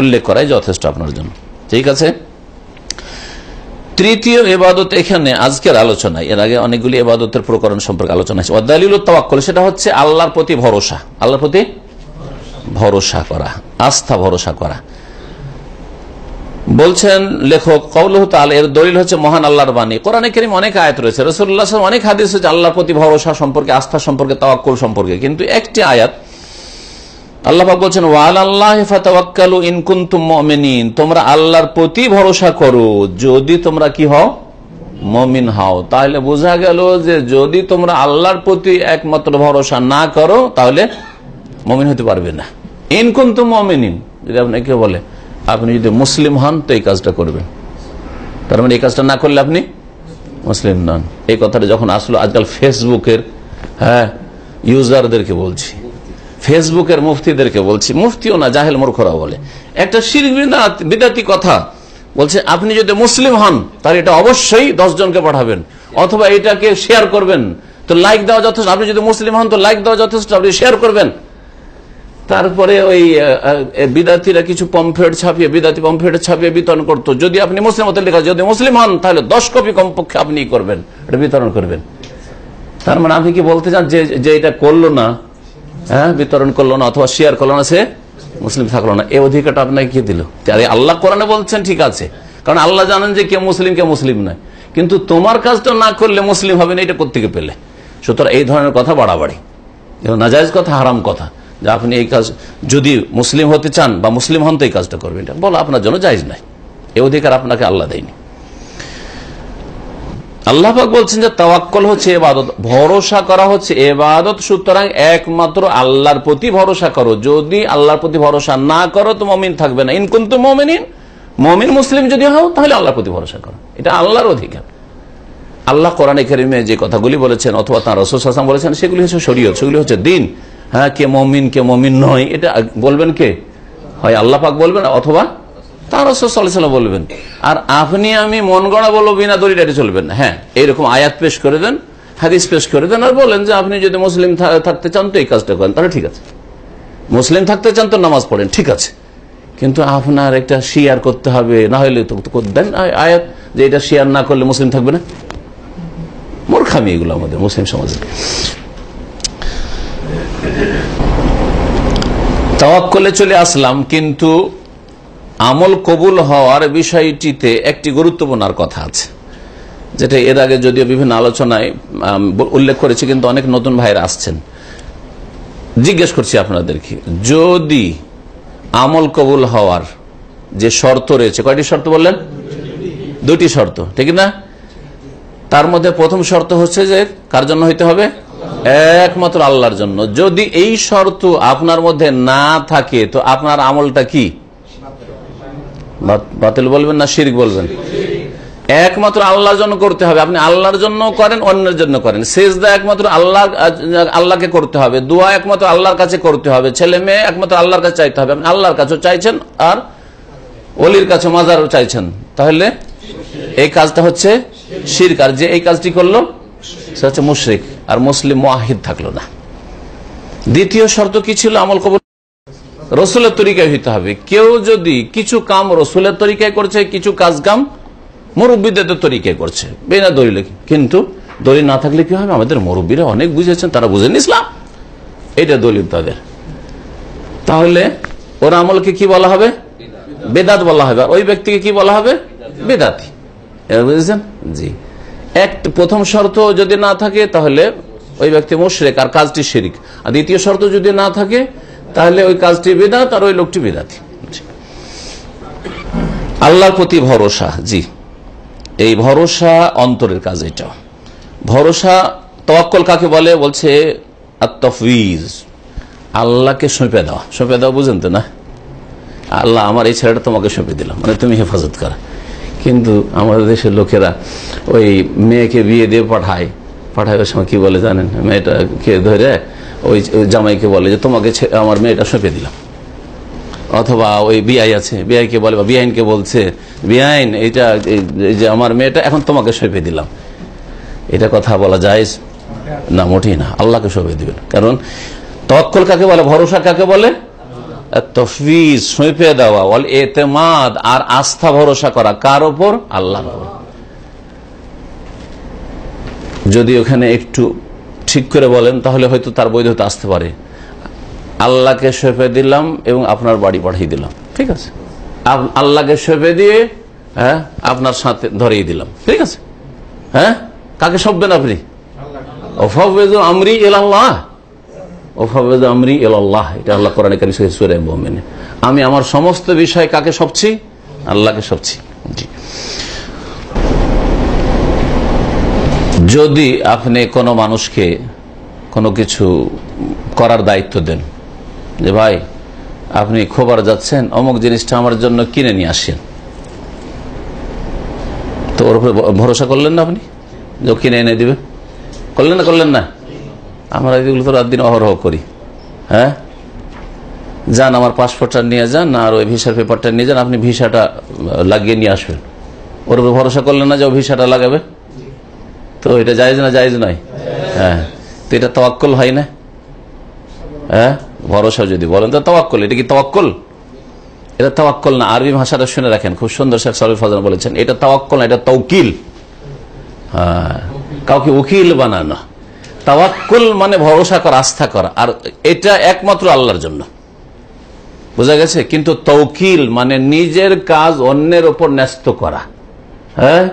উল্লেখ করাই যথেষ্ট আপনার জন্য। ঠিক আছে? তৃতীয় এবাদত এখানে আজকের আলোচনায়, এর আগে অনেকগুলি এবাদতের প্রকরণ সম্পর্কে আলোচনা আছে অদালিল তাওয়াক্কল, সেটা হচ্ছে আল্লাহর প্রতি ভরসা। আল্লাহর প্রতি ভরসা করা, আস্থা ভরসা করা। বলছেন লেখক কৌলহ তাল এর দলিল হচ্ছে মহান আল্লাহর বাণী। কোরআনে কেরিম অনেক আয়াত রয়েছে। রসুল্লাহ অনেক হাদিস হচ্ছে আল্লাহর প্রতি ভরসা সম্পর্কে, আস্থা সম্পর্কে, তাওয়াক্কুল সম্পর্কে। কিন্তু একটি আয়াত আল্লাহ বলছেন ওয়াল আল্লাহ ফাতাওয়াক্কালু ইন কুনতুম মুমিনিন। তোমরা আল্লাহর প্রতি ভরসা করো। যদি তোমরা কি হও? মমিন হও। তাহলে বোঝা গেল যে যদি তোমরা আল্লাহর প্রতি একমাত্র ভরসা না করো, তাহলে মমিন হতে পারবে না। ইন কুনতুম মুমিনিন, যদি আপনাকে বলে। আপনি যদি মুসলিম হন তো এই কাজটা করবেন। তার মানে এই কাজটা না করলে আপনি মুসলিম নন। এই কথাটা যখন আসলো, আজকাল ফেসবুকের হ্যাঁ ইউজারদেরকে বলছি। ফেসবুকের মুফতিদেরকে বলছি। মুফতিও না, জাহেল মূর্খরা বলে। একটা শির বিদাতি কথা বলছে, আপনি যদি মুসলিম হন, তাহলে এটা অবশ্যই জনকে পাঠাবেন। অথবা এটাকে শেয়ার করবেন। তো লাইক দেওয়া যথেষ্ট। আপনি যদি মুসলিম হন, তো লাইক দেওয়া যথেষ্ট। আপনি শেয়ার করবেন। তারপরে ওই বিদাতিরা কিছু পম্পফেট ছাপিয়ে বিদাতি পম্পফেট ছাপিয়ে বিতরণ করতো। যদি আপনি মুসলিম হতে লেখা, যদি মুসলিম হন, তাহলে দশ কপি কমপক্ষে আপনি করবেন, এটা বিতরণ করবেন। তার মানে আপনি কি বলতে চান যে যে এটা করল না হ্যাঁ বিতরণ করল না, অথবা শেয়ার করল না, সে মুসলিম থাকল না। এই অধিকারটা আপনাকে কি দিল? আল্লাহ কোরআনে বলছেন, ঠিক আছে। কারণ আল্লাহ জানেন যে কে মুসলিম কে মুসলিম নয়। কিন্তু তোমার কাজটা না করলে মুসলিম হবে না, এটা কোথেকে পেলে? সুতরাং এই ধরনের কথা বাড়াবাড়ি। নাজায়জ কথা, হারাম কথা। যে আপনি এই কাজ, যদি মুসলিম হতে চান বা মুসলিম হন তো এই কাজটা করবেন। বলো আপনার জন্য জায়জ নাই। এই অধিকার আপনাকে আল্লাহ দেয়নি। আল্লাহাক বলছেন যে তাওয়াক্কল হচ্ছে এবাদত। ভরসা করা হচ্ছে এবাদত, সুতরাং একমাত্র আল্লাহর প্রতি ভরসা করো। যদি আল্লাহর প্রতি ভরসা না করো তো মমিন থাকবে না। ইনকুন তো মমিন মমিন মুসলিম যদি হও, তাহলে আল্লাহর প্রতি ভরসা করো। এটা আল্লাহর অধিকার। আল্লাহ কোরআন কারিমে যে কথাগুলি বলেছেন, অথবা তাঁর রসুল হাসান বলেছেন, সেগুলি হচ্ছে শরীয়ত, সেগুলি হচ্ছে দিন। হ্যাঁ কে মমিন কে মমিন নয়, এটা বলবেন কে? হয় আল্লাহ পাক বলবেন, অথবা বলবেন। আর আপনি, আমি মন গড়া বলব বিনা দড়িটাটি চলবেন হ্যাঁ এইরকম আয়াত পেশ করে দেন, হাদিস পেশ করে দেন আর বলেন যে আপনি যদি মুসলিম থাকতে চান তো এই কাজটা করেন। তাহলে ঠিক আছে। মুসলিম থাকতে চান তো নামাজ পড়েন, ঠিক আছে। কিন্তু আপনার একটা শিয়ার করতে হবে, না হলে দেন আয়াত যে এটা শিয়ার না করলে মুসলিম থাকবে না। মূর্খামি এগুলো আমাদের মুসলিম সমাজে তাওয়াক্কলে চলে আসলাম, কিন্তু আমল কবুল হওয়ার বিষয়টিতে একটি গুরুত্বপূর্ণ কথা আছে, যেটা এর আগে যদিও বিভিন্ন আলোচনায় উল্লেখ করেছি, কিন্তু অনেক নতুন ভাইরা আসছেন। জিজ্ঞেস করছি আপনাদেরকে, যদি আমল কবুল হওয়ার যে শর্ত রয়েছে, কয়টি শর্ত বললেন? দুটি শর্ত, ঠিক না? তার মধ্যে প্রথম শর্ত হচ্ছে যে, কার জন্য হইতে হবে? একমাত্র আল্লাহর জন্য। যদি এই শর্ত আপনার মধ্যে না থাকে, তো আপনার আমলটা কি? বাতিল বলবেন না শিরিক বলবেন? একমাত্র আল্লাহর জন্য করতে হবে। আপনি আল্লাহর জন্য করেন, অন্যের জন্য করেন। সেজদা একমাত্র আল্লাহ, আল্লাহকে করতে হবে। দোয়া একমাত্র আল্লাহর কাছে করতে হবে। ছেলে মেয়ে একমাত্র আল্লাহর কাছে চাইতে হবে। আপনি আল্লাহর কাছে চাইছেন আর অলির কাছে মাজারও চাইছেন। তাহলে এই কাজটা হচ্ছে শিরক। আর যে এই কাজটি করল সে হচ্ছে মুশরিক আর মুসলিম মুআহিদ থাকল না। দ্বিতীয় শর্ত কি ছিল? আমল কবুল রসুলের তরিকায় হইতে হবে। কেউ যদি কিছু কাম রসুলের তরিকায় করছে, কিছু কাজ কাম মুরব্বীদের তরিকায় করছে। বেনা দলিল কিন্তু দলিল না থাকলে কি হবে? আমাদের মুরব্বীরা অনেক বুঝেছেন, তারা বুঝেন ইসলাম। এটা দলিল তাদের। তাহলে ওর আমলকে কি বলা হবে? বেদাত বলা হবে। ওই ব্যক্তিকে কি বলা হবে? বেদাতি। বুঝেছেন? জি। এক, প্রথম শর্ত যদি না থাকে, তাহলে ওই ব্যক্তি মুশরেক, আর কাজটি শিরিক। আর দ্বিতীয় শর্ত যদি না থাকে, তাহলে ওই কাজটি বেদাত, আর ওই লোকটি বেদাতি। আল্লাহর প্রতি ভরসা, জি। এই ভরসা অন্তরের কাজ এটা। ভরসা, তওয়াক্কল কাকে বলে? বলছে আত্মফিজ আল্লাহকে সঁপে দেওয়া সঁপে দেওয়া বুঝেন তো না? আল্লাহ আমার এই ছেলেটা তোমাকে সঁপে দিলাম মানে তুমি হেফাজত করা। কিন্তু আমাদের দেশের লোকেরা ওই মেয়েকে বিয়ে দিয়ে পাঠায়। পাঠায় ওই সময় কি বলে জানেন? মেয়েটাকে ধরে ওই জামাইকে বলে যে, তোমাকে আমার মেয়েটা সঁপে দিলাম। অথবা ওই বিআই আছে, বিআইকে বলে বা বিআইনকে বলছে, বিআইন এই যে আমার মেয়েটা এখন তোমাকে সঁপে দিলাম। এটা কথা বলা যায় না, মোটেই না। আল্লাহকে সঁপে দিবেন। কারণ তক্কল কাকে বলে? ভরসা কাকে বলে? তফবিজ সঁপে দেওয়া বল এতেমাদ আর আস্থা ভরসা করা কার ওপর আল্লাহর ওপর যদি ওখানে একটু ঠিক করে বলেন তাহলে হয়তো তার বৈধতা আসতে পারে। আল্লাহকে সঁপে দিলাম এবং আপনার বাড়ি পাঠিয়ে দিলাম। ঠিক আছে? আল্লাহকে সঁপে দিয়ে হ্যাঁ আপনার সাথে ধরিয়ে দিলাম। ঠিক আছে? হ্যাঁ? কাকে সঁপবেন আপনি? আমরি এলাল্লাহ এটা আল্লাহ আমি আমার সমস্ত বিষয় কাকে সবছি? আল্লাহকে সবছি। যদি আপনি কোনো মানুষকে কোনো কিছু করার দায়িত্ব দেন, যে ভাই, আপনি খোবার যাচ্ছেন, অমুক জিনিসটা আমার জন্য কিনে নিয়ে আসেন। তো ওর উপরে ভরসা করলেন না আপনি? যে কিনে এনে দিবে? করলেন না করলেন না? আমরা এগুলো তো রাত দিন অহরহ করি। হ্যাঁ? যান আমার পাসপোর্টটা নিয়ে যান, আর ওই ভিসার পেপারটা নিয়ে যান, আপনি ভিসাটা লাগিয়ে নিয়ে আসবেন। ওর উপর ভরসা করলেন না যে ও ভিসাটা লাগাবে? তো এটা জায়েজ না জায়েজ নয়? হ্যাঁ। তো এটা তওয়াক্কল হয় না? হ্যাঁ? ভরসা যদি বলেন, তো তওয়াক্কল, এটা কি তওয়াক্কল? এটা তাওয়াক্কল না, আরবি ভাষাটা শুনে রাখেন, খুব সুন্দর শেখ সালুল ফাজান বলেছেন, এটা তাওয়াক্কল না, এটা তৌকিল হ্যাঁ। কাউকে উকিল বানানো। তাওয়াক্কুল মানে ভরসা করা, আস্থা করা। আর এটা একমাত্র আল্লাহর জন্য। বোঝা গেছে? কিন্তু তৌকিল মানে নিজের কাজ অন্যের ওপর ন্যস্ত করা। হ্যাঁ?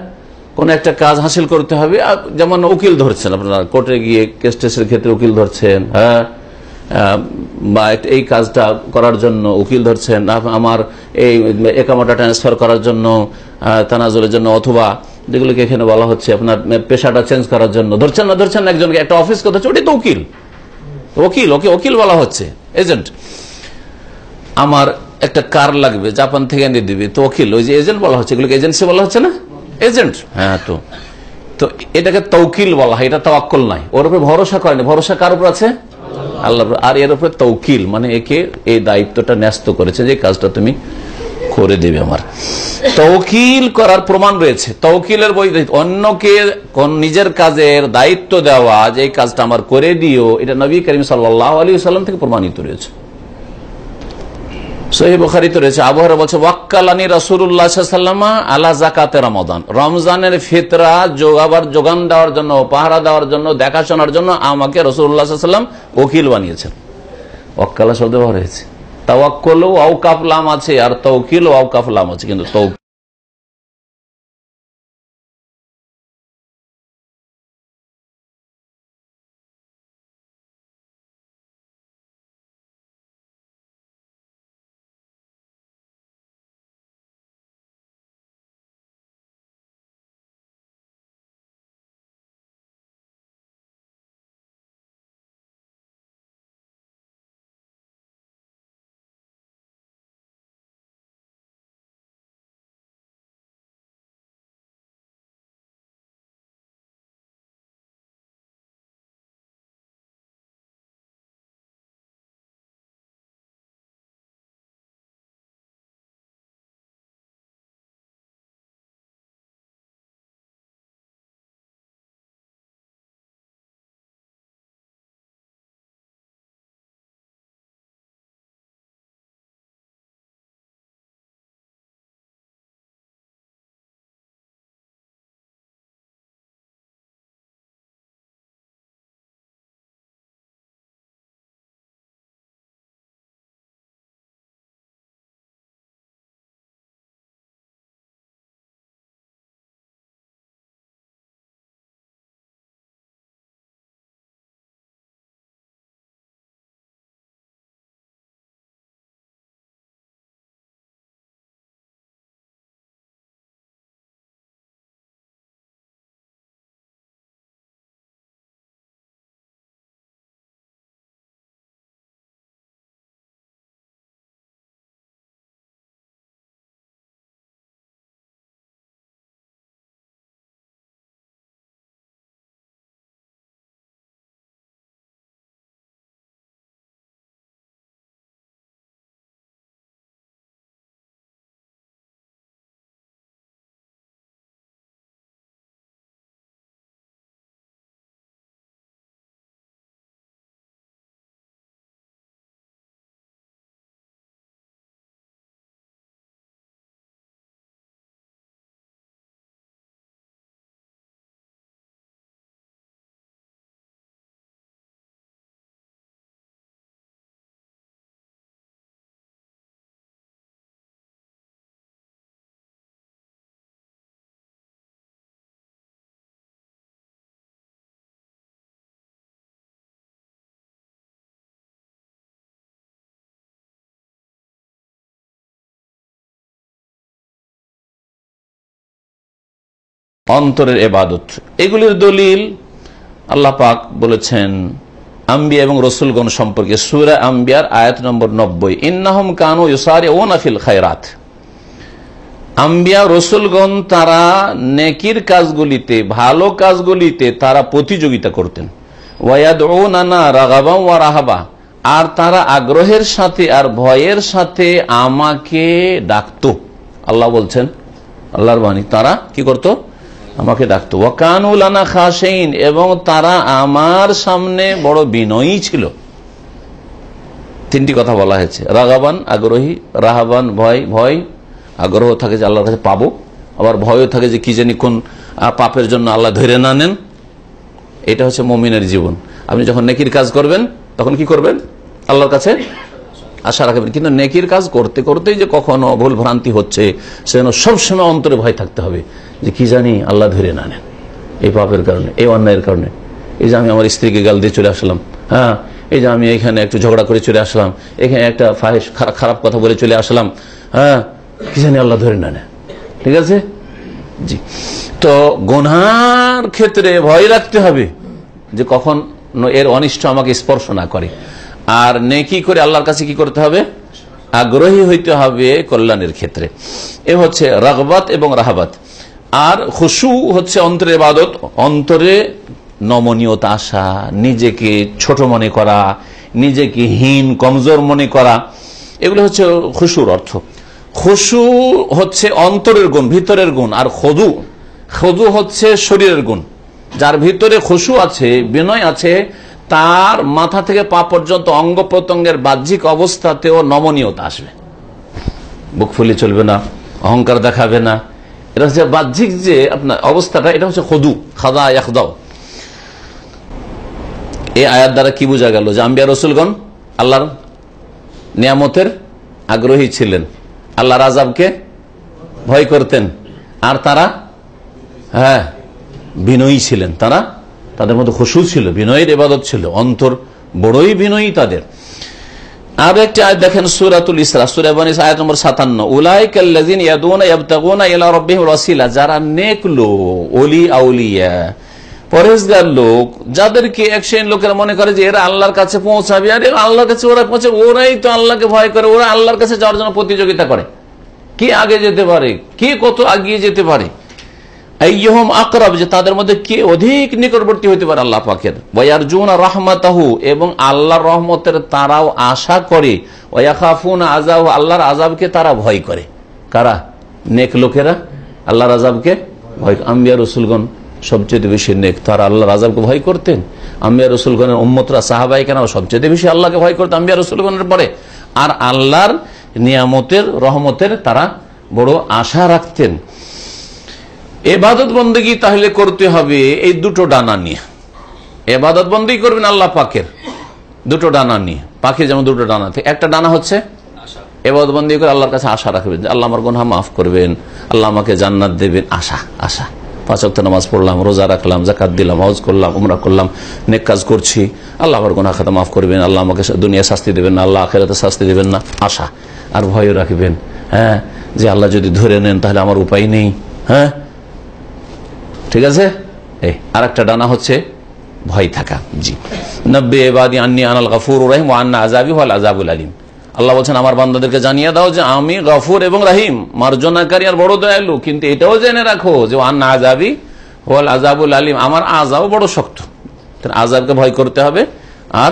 কোন একটা কাজ হাসিল করতে হবে। যেমন উকিল ধরছেন, আপনারা কোর্টে গিয়ে কেস টেসের ক্ষেত্রে উকিল ধরছেন হ্যাঁ? বা এই কাজটা করার জন্য উকিল ধরছেন আমার এই একামাটা ট্রান্সফার করার জন্য তানাজুলের জন্য, অথবা যেগুলোকে এখানে বলা হচ্ছে আপনার পেশাটা চেঞ্জ করার জন্য। ধরছেন না, ধরছেন একজনকে একটা অফিস কথা হচ্ছে তো উকিল। উকিল, ওকে উকিল বলা হচ্ছে। এজেন্ট আমার একটা কার লাগবে, জাপান থেকে এনে দিবে, তো ওকিল ওই যে এজেন্ট বলা হচ্ছে, এগুলোকে এজেন্সি বলা হচ্ছে না? এজেন্ট হ্যাঁ তো। তো এটাকে তৌকিল বলা হয়, এটা তওয়াক্কল নাই। ওর উপরে ভরসা করেনি। ভরসা কার উপর আছে? আল্লাহ আর এর উপরে তৌকিল মানে একে এই দায়িত্বটা ন্যস্ত করেছে যে কাজটা তুমি করে দেবে আমার। তৌকিল করার প্রমাণ রয়েছে। তৌকিলের বই অন্যকে নিজের কাজের দায়িত্ব দেওয়া, যে কাজটা আমার করে দিও, এটা নবী করিম সাল্লাহ আলী সাল্লাম থেকে প্রমাণিত রয়েছে। রয়েছে বলছে আলা রমজানের যোগান দেওয়ার জন্য দেওয়ার জন্য, দেখাশোনার জন্য আমাকে রসুল্লাহাম ওকিল বানিয়েছেন। ওয়াক্কালা শব্দ হয়েছে। তাওয়াক্কল আউকাফলাম আছে আর তৌকিল আউকাফলাম আছে কিন্তু তৌ অন্তরের এবাদত। এগুলির দলিল আল্লাহ পাক বলেছেন, আম্বিয়া এবং রসুলগণ সম্পর্কে সুরা আম্বিয়ার আয়াত নম্বর নব্বই, ইন্নাহম কানু ইউসারে ও নাফিল খায়রাত। আম্বিয়া, রসুলগণ তারা নেকির কাজগুলিতে, ভালো কাজগুলিতে তারা প্রতিযোগিতা করতেন। ওয়াদ ও নানা রাগাবা ওয়া রাহাবা। আর তারা আগ্রহের সাথে আর ভয়ের সাথে আমাকে ডাকত। আল্লাহ বলছেন, আল্লাহর বাণী, তারা কি করতো? আমাকে ডাকতো ওয়াকানুলানা খাসেইন এবং তারা আমার সামনে বড় বিনয়ী ছিল। তিনটি কথা বলা হয়েছে, রাগাবান, আগ্রহী, রাহাবান, ভয় ভয়, আগ্রহ থাকে যে আল্লাহর কাছে পাবো, আবার ভয়ও থাকে যে কি জানি কোন পাপের জন্য আল্লাহ ধরে না নেন। এটা হচ্ছে মমিনের জীবন। আপনি যখন নেকির কাজ করবেন, তখন কি করবেন? আল্লাহর কাছে আশা রাখবেন। কিন্তু নেকির কাজ করতে করতেই যে কখনো ভুল ভ্রান্তি হচ্ছে সেজন্য সবসময় অন্তরে ভয় থাকতে হবে যে কি জানি আল্লাহ ধরে না নেন। এই পাপের কারণে, এই অন্যায়ের কারণে। এই যে আমি আমার স্ত্রীকে গাল দিয়ে চলে আসলাম হ্যাঁ? এই যে আমি এখানে একটু ঝগড়া করে চলে আসলাম, এখানে একটা ফাহেস খারাপ কথা বলে চলে আসলাম হ্যাঁ? কি জানি আল্লাহ ধরে না নেন। ঠিক আছে? জি। তো গোনার ক্ষেত্রে ভয় রাখতে হবে যে কখন এর অনিষ্ট আমাকে স্পর্শ না করে। আর নেকি করে আল্লাহর কাছে কি করতে হবে? আগ্রহী হইতে হবে কল্যাণের ক্ষেত্রে। এ হচ্ছে রাগবাত এবং রাহাবাত। আর খুশু হচ্ছে অন্তরের বাদত অন্তরে নমনীয়তা আসা নিজেকে ছোট মনে করা, নিজেকে হীন, কমজোর মনে করা, এগুলো হচ্ছে খুশুর অর্থ। খুশু হচ্ছে অন্তরের গুণ, ভিতরের গুণ, আর খদু খদু হচ্ছে শরীরের গুণ। যার ভিতরে খুশু আছে, বিনয় আছে তার মাথা থেকে পা পর্যন্ত অঙ্গ প্রত্যঙ্গের বাহ্যিক অবস্থাতেও নমনীয়তা আসবে। বুক ফুলি চলবে না, অহংকার দেখাবে না। এটা হচ্ছে বাহ্যিক যে আপনার অবস্থাটা, এটা হচ্ছে খদু, খাদা একদাও এই আয়াত দ্বারা কি বোঝা গেল যে আম্বিয়া রসুলগণ আল্লাহর নিয়ামতের আগ্রহী ছিলেন। আল্লাহর আজাবকে ভয় করতেন। আর তারা হ্যাঁ বিনয়ী ছিলেন। তারা তাদের মধ্যে খুশু ছিল, বিনয়ের এবাদত ছিল, অন্তর বড়ই বিনয়ী তাদের। আর একটি আয়াত দেখেন, সুরাতুল ইসরা সুরাবানিস আয়াত নম্বর সাতান্ন। উলাইকাল্লাযিন ইয়াদুনা ইয়াবতাগুনা ইলা রাব্বিহিম ওয়াসিলা, যারা নেক লোক, ওলি আউলিয়া পরেশগার লোক, যাদেরকে এক শ্রেণির লোকেরা মনে করে যে এরা আল্লাহর কাছে পৌঁছাবে, আর আল্লাহর কাছে ওরা পৌঁছে ওরাই তো আল্লাহকে ভয় করে, ওরা আল্লাহর কাছে যাওয়ার জন্য প্রতিযোগিতা করে। কে আগে যেতে পারে? কে কত আগিয়ে যেতে পারে? আইয়হম আকরাব, যে তাদের মধ্যে কে অধিক নিকটবর্তী হইতে পারে? আল্লাহ পাকের। ওয়ারজুন রাহমাতাহু, এবং আল্লাহর রহমতের তারাও আশা করে। ওয়াখাফুন আজাব আল্লাহর আজাবকে তারা ভয় করে। কারা? নেক লোকেরা আল্লাহর আজাবকে ভয় আম্বিয়া রসুলগণ সবচেয়ে বেশি নেক। তারা আল্লাহর আজাবকে ভয় করতেন। আম্বিয়া রসুলগণের উম্মতরা সাহাবাই কেন সবচেয়ে বেশি আল্লাহকে ভয় করতেন আম্বিয়া রসুলগণের পরে। আর আল্লাহর নিয়ামতের, রহমতের তারা বড় আশা রাখতেন। এবাদত বন্দী তাহলে করতে হবে এই দুটো ডানা নিয়ে। এবাদত বন্দী করবেন আল্লাহ পাকের দুটো ডানা নিয়ে। পাখির যেমন দুটো ডানা থাকে। একটা ডানা হচ্ছে এবাদত বন্দী করে আল্লাহর কাছে আশা রাখবেন যে আল্লাহ আমার গোনা মাফ করবেন আল্লাহ আমাকে জান্নাত দেবেন। আশা আশা। পাঁচ অক্ট নামাজ পড়লাম রোজা রাখলাম জাকাত দিলাম হজ করলাম উমরা করলাম নেক কাজ করছি। আল্লাহ আমার গোনা খাতা মাফ করবেন আল্লাহ আমাকে দুনিয়া শাস্তি দেবেন না আল্লাহ আখেরাতে শাস্তি দেবেন না। আশা। আর ভয়ও রাখবেন হ্যাঁ? যে আল্লাহ যদি ধরে নেন তাহলে আমার উপায় নেই হ্যাঁ? ঠিক আছে? আর একটা ডানা হচ্ছে ভয় থাকা, জি। নব্বে আন্নি আনাল গফুর রহিম আন্না আজাবি হল আজাবুল আলিম। আল্লাহ বলছেন, আমার বান্দাদেরকে জানিয়ে দাও যে আমি গফুর এবং রাহিম, মার্জনাকারী আর বড় দয়ালু। কিন্তু এটাও জেনে রাখো যে আন্না আজাবি হল আজাবুল আলিম। আমার আজাও বড় শক্ত। আজাবকে ভয় করতে হবে। আর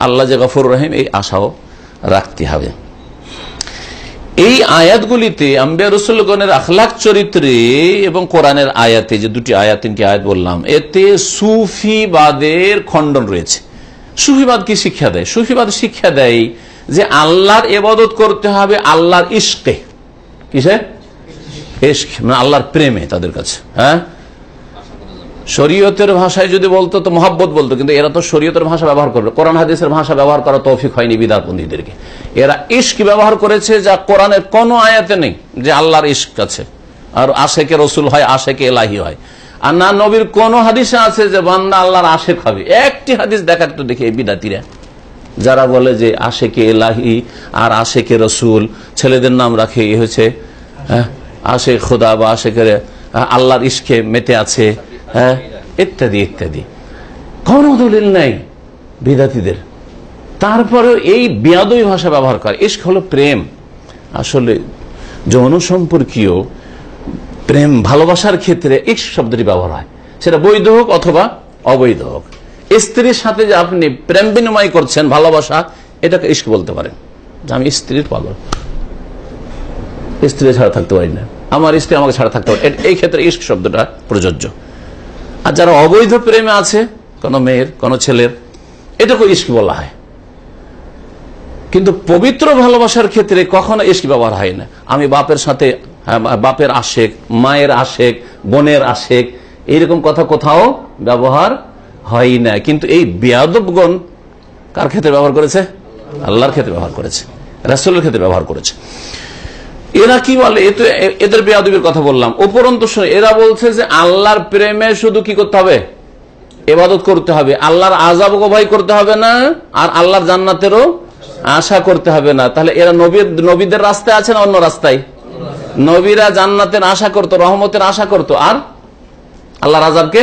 আল্লাহ যে গফুর রহিম, এই আশাও রাখতে হবে। এই আয়াতগুলিতে আম্বিয়া রসুলগণের আখলাক চরিত্রে এবং কোরআনের আয়াতে, যে দুটি আয়াত, তিনটি আয়াত বললাম, এতে সুফিবাদের খণ্ডন রয়েছে। সুফিবাদ কি শিক্ষা দেয়? সুফিবাদ শিক্ষা দেয় যে আল্লাহর এবাদত করতে হবে আল্লাহর ইস্কে কিসে ইস্ক মানে আল্লাহর প্রেমে তাদের কাছে হ্যাঁ? শরীয়তের ভাষায় যদি বলতো তো মহাব্বত বলতো, কিন্তু এরা তো শরীয়তের ভাষা ব্যবহার করবে। কোরআন হাদিসের ভাষা ব্যবহার করা তৌফিক হয়নি বিদারপন্থীদেরকে এরা ইস্ক ব্যবহার করেছে যা কোরআনের কোনো আয়াতে নেই যে আল্লাহর ইস্ক আছে। আর আশেকে রসুল হয়, আশেকে এলাহি হয়। আর না, নবীর কোন হাদিসে আছে যে বান্দা আল্লাহর আশেক হবে। একটি হাদিস দেখার তো দেখে এই বিদাতিরা। যারা বলে যে আশেকে এলাহি আর আশেকে রসুল, ছেলেদের নাম রাখে, এ হচ্ছে আশেক খোদা বা আশেকের আল্লাহর ইস্কে মেতে আছে। হ্যাঁ ইত্যাদি ইত্যাদি। কোন দলিল নাই বিদাতিদের তারপরে এই বিয়াদই ভাষা ব্যবহার করে ইস্ক হলো প্রেম। আসলে যৌন সম্পর্কীয় প্রেম ভালোবাসার ক্ষেত্রে ইস্ক শব্দটি ব্যবহার হয়। সেটা বৈধ হোক অথবা অবৈধ হোক। স্ত্রীর সাথে যে আপনি প্রেম বিনিময় করছেন, ভালোবাসা, এটাকে ইস্ক বলতে পারেন। আমি স্ত্রীর পাগল। স্ত্রী ছাড়া থাকতে পারি না। আমার স্ত্রী আমাকে ছাড়া থাকতে পারে এই ক্ষেত্রে ইস্ক শব্দটা প্রযোজ্য। আর যারা অবৈধ প্রেমে আছে, কোন মেয়ের, কোন ছেলের, এটাকে ইস্ক বলা হয়। কিন্তু পবিত্র ভালোবাসার ক্ষেত্রে কখনো ইস্ক ব্যবহার হয় না। আমি বাপের সাথে বাপের আশেক, মায়ের আশেক, বোনের আশেক, এইরকম কথা কোথাও ব্যবহার হয় না। কিন্তু এই বেয়াদবগণ কার ক্ষেত্রে ব্যবহার করেছে? আল্লাহর ক্ষেত্রে ব্যবহার করেছে। রাসুলের ক্ষেত্রে ব্যবহার করেছে। এরা কি বলে? এদের বেয়াদবির কথা বললাম। উপরন্ত এরা বলছে যে আল্লাহর প্রেমে শুধু কি করতে হবে? এবাদত করতে হবে। আল্লাহর আজাবকে ভয় করতে হবে না, আর আল্লাহর জান্নাতেরও আশা করতে হবে না। তাহলে এরা নবীর নবীদের রাস্তায় আছে না অন্য রাস্তায়? নবীরা জান্নাতের আশা করতো, রহমতের আশা করতো, আর আল্লাহর আজাবকে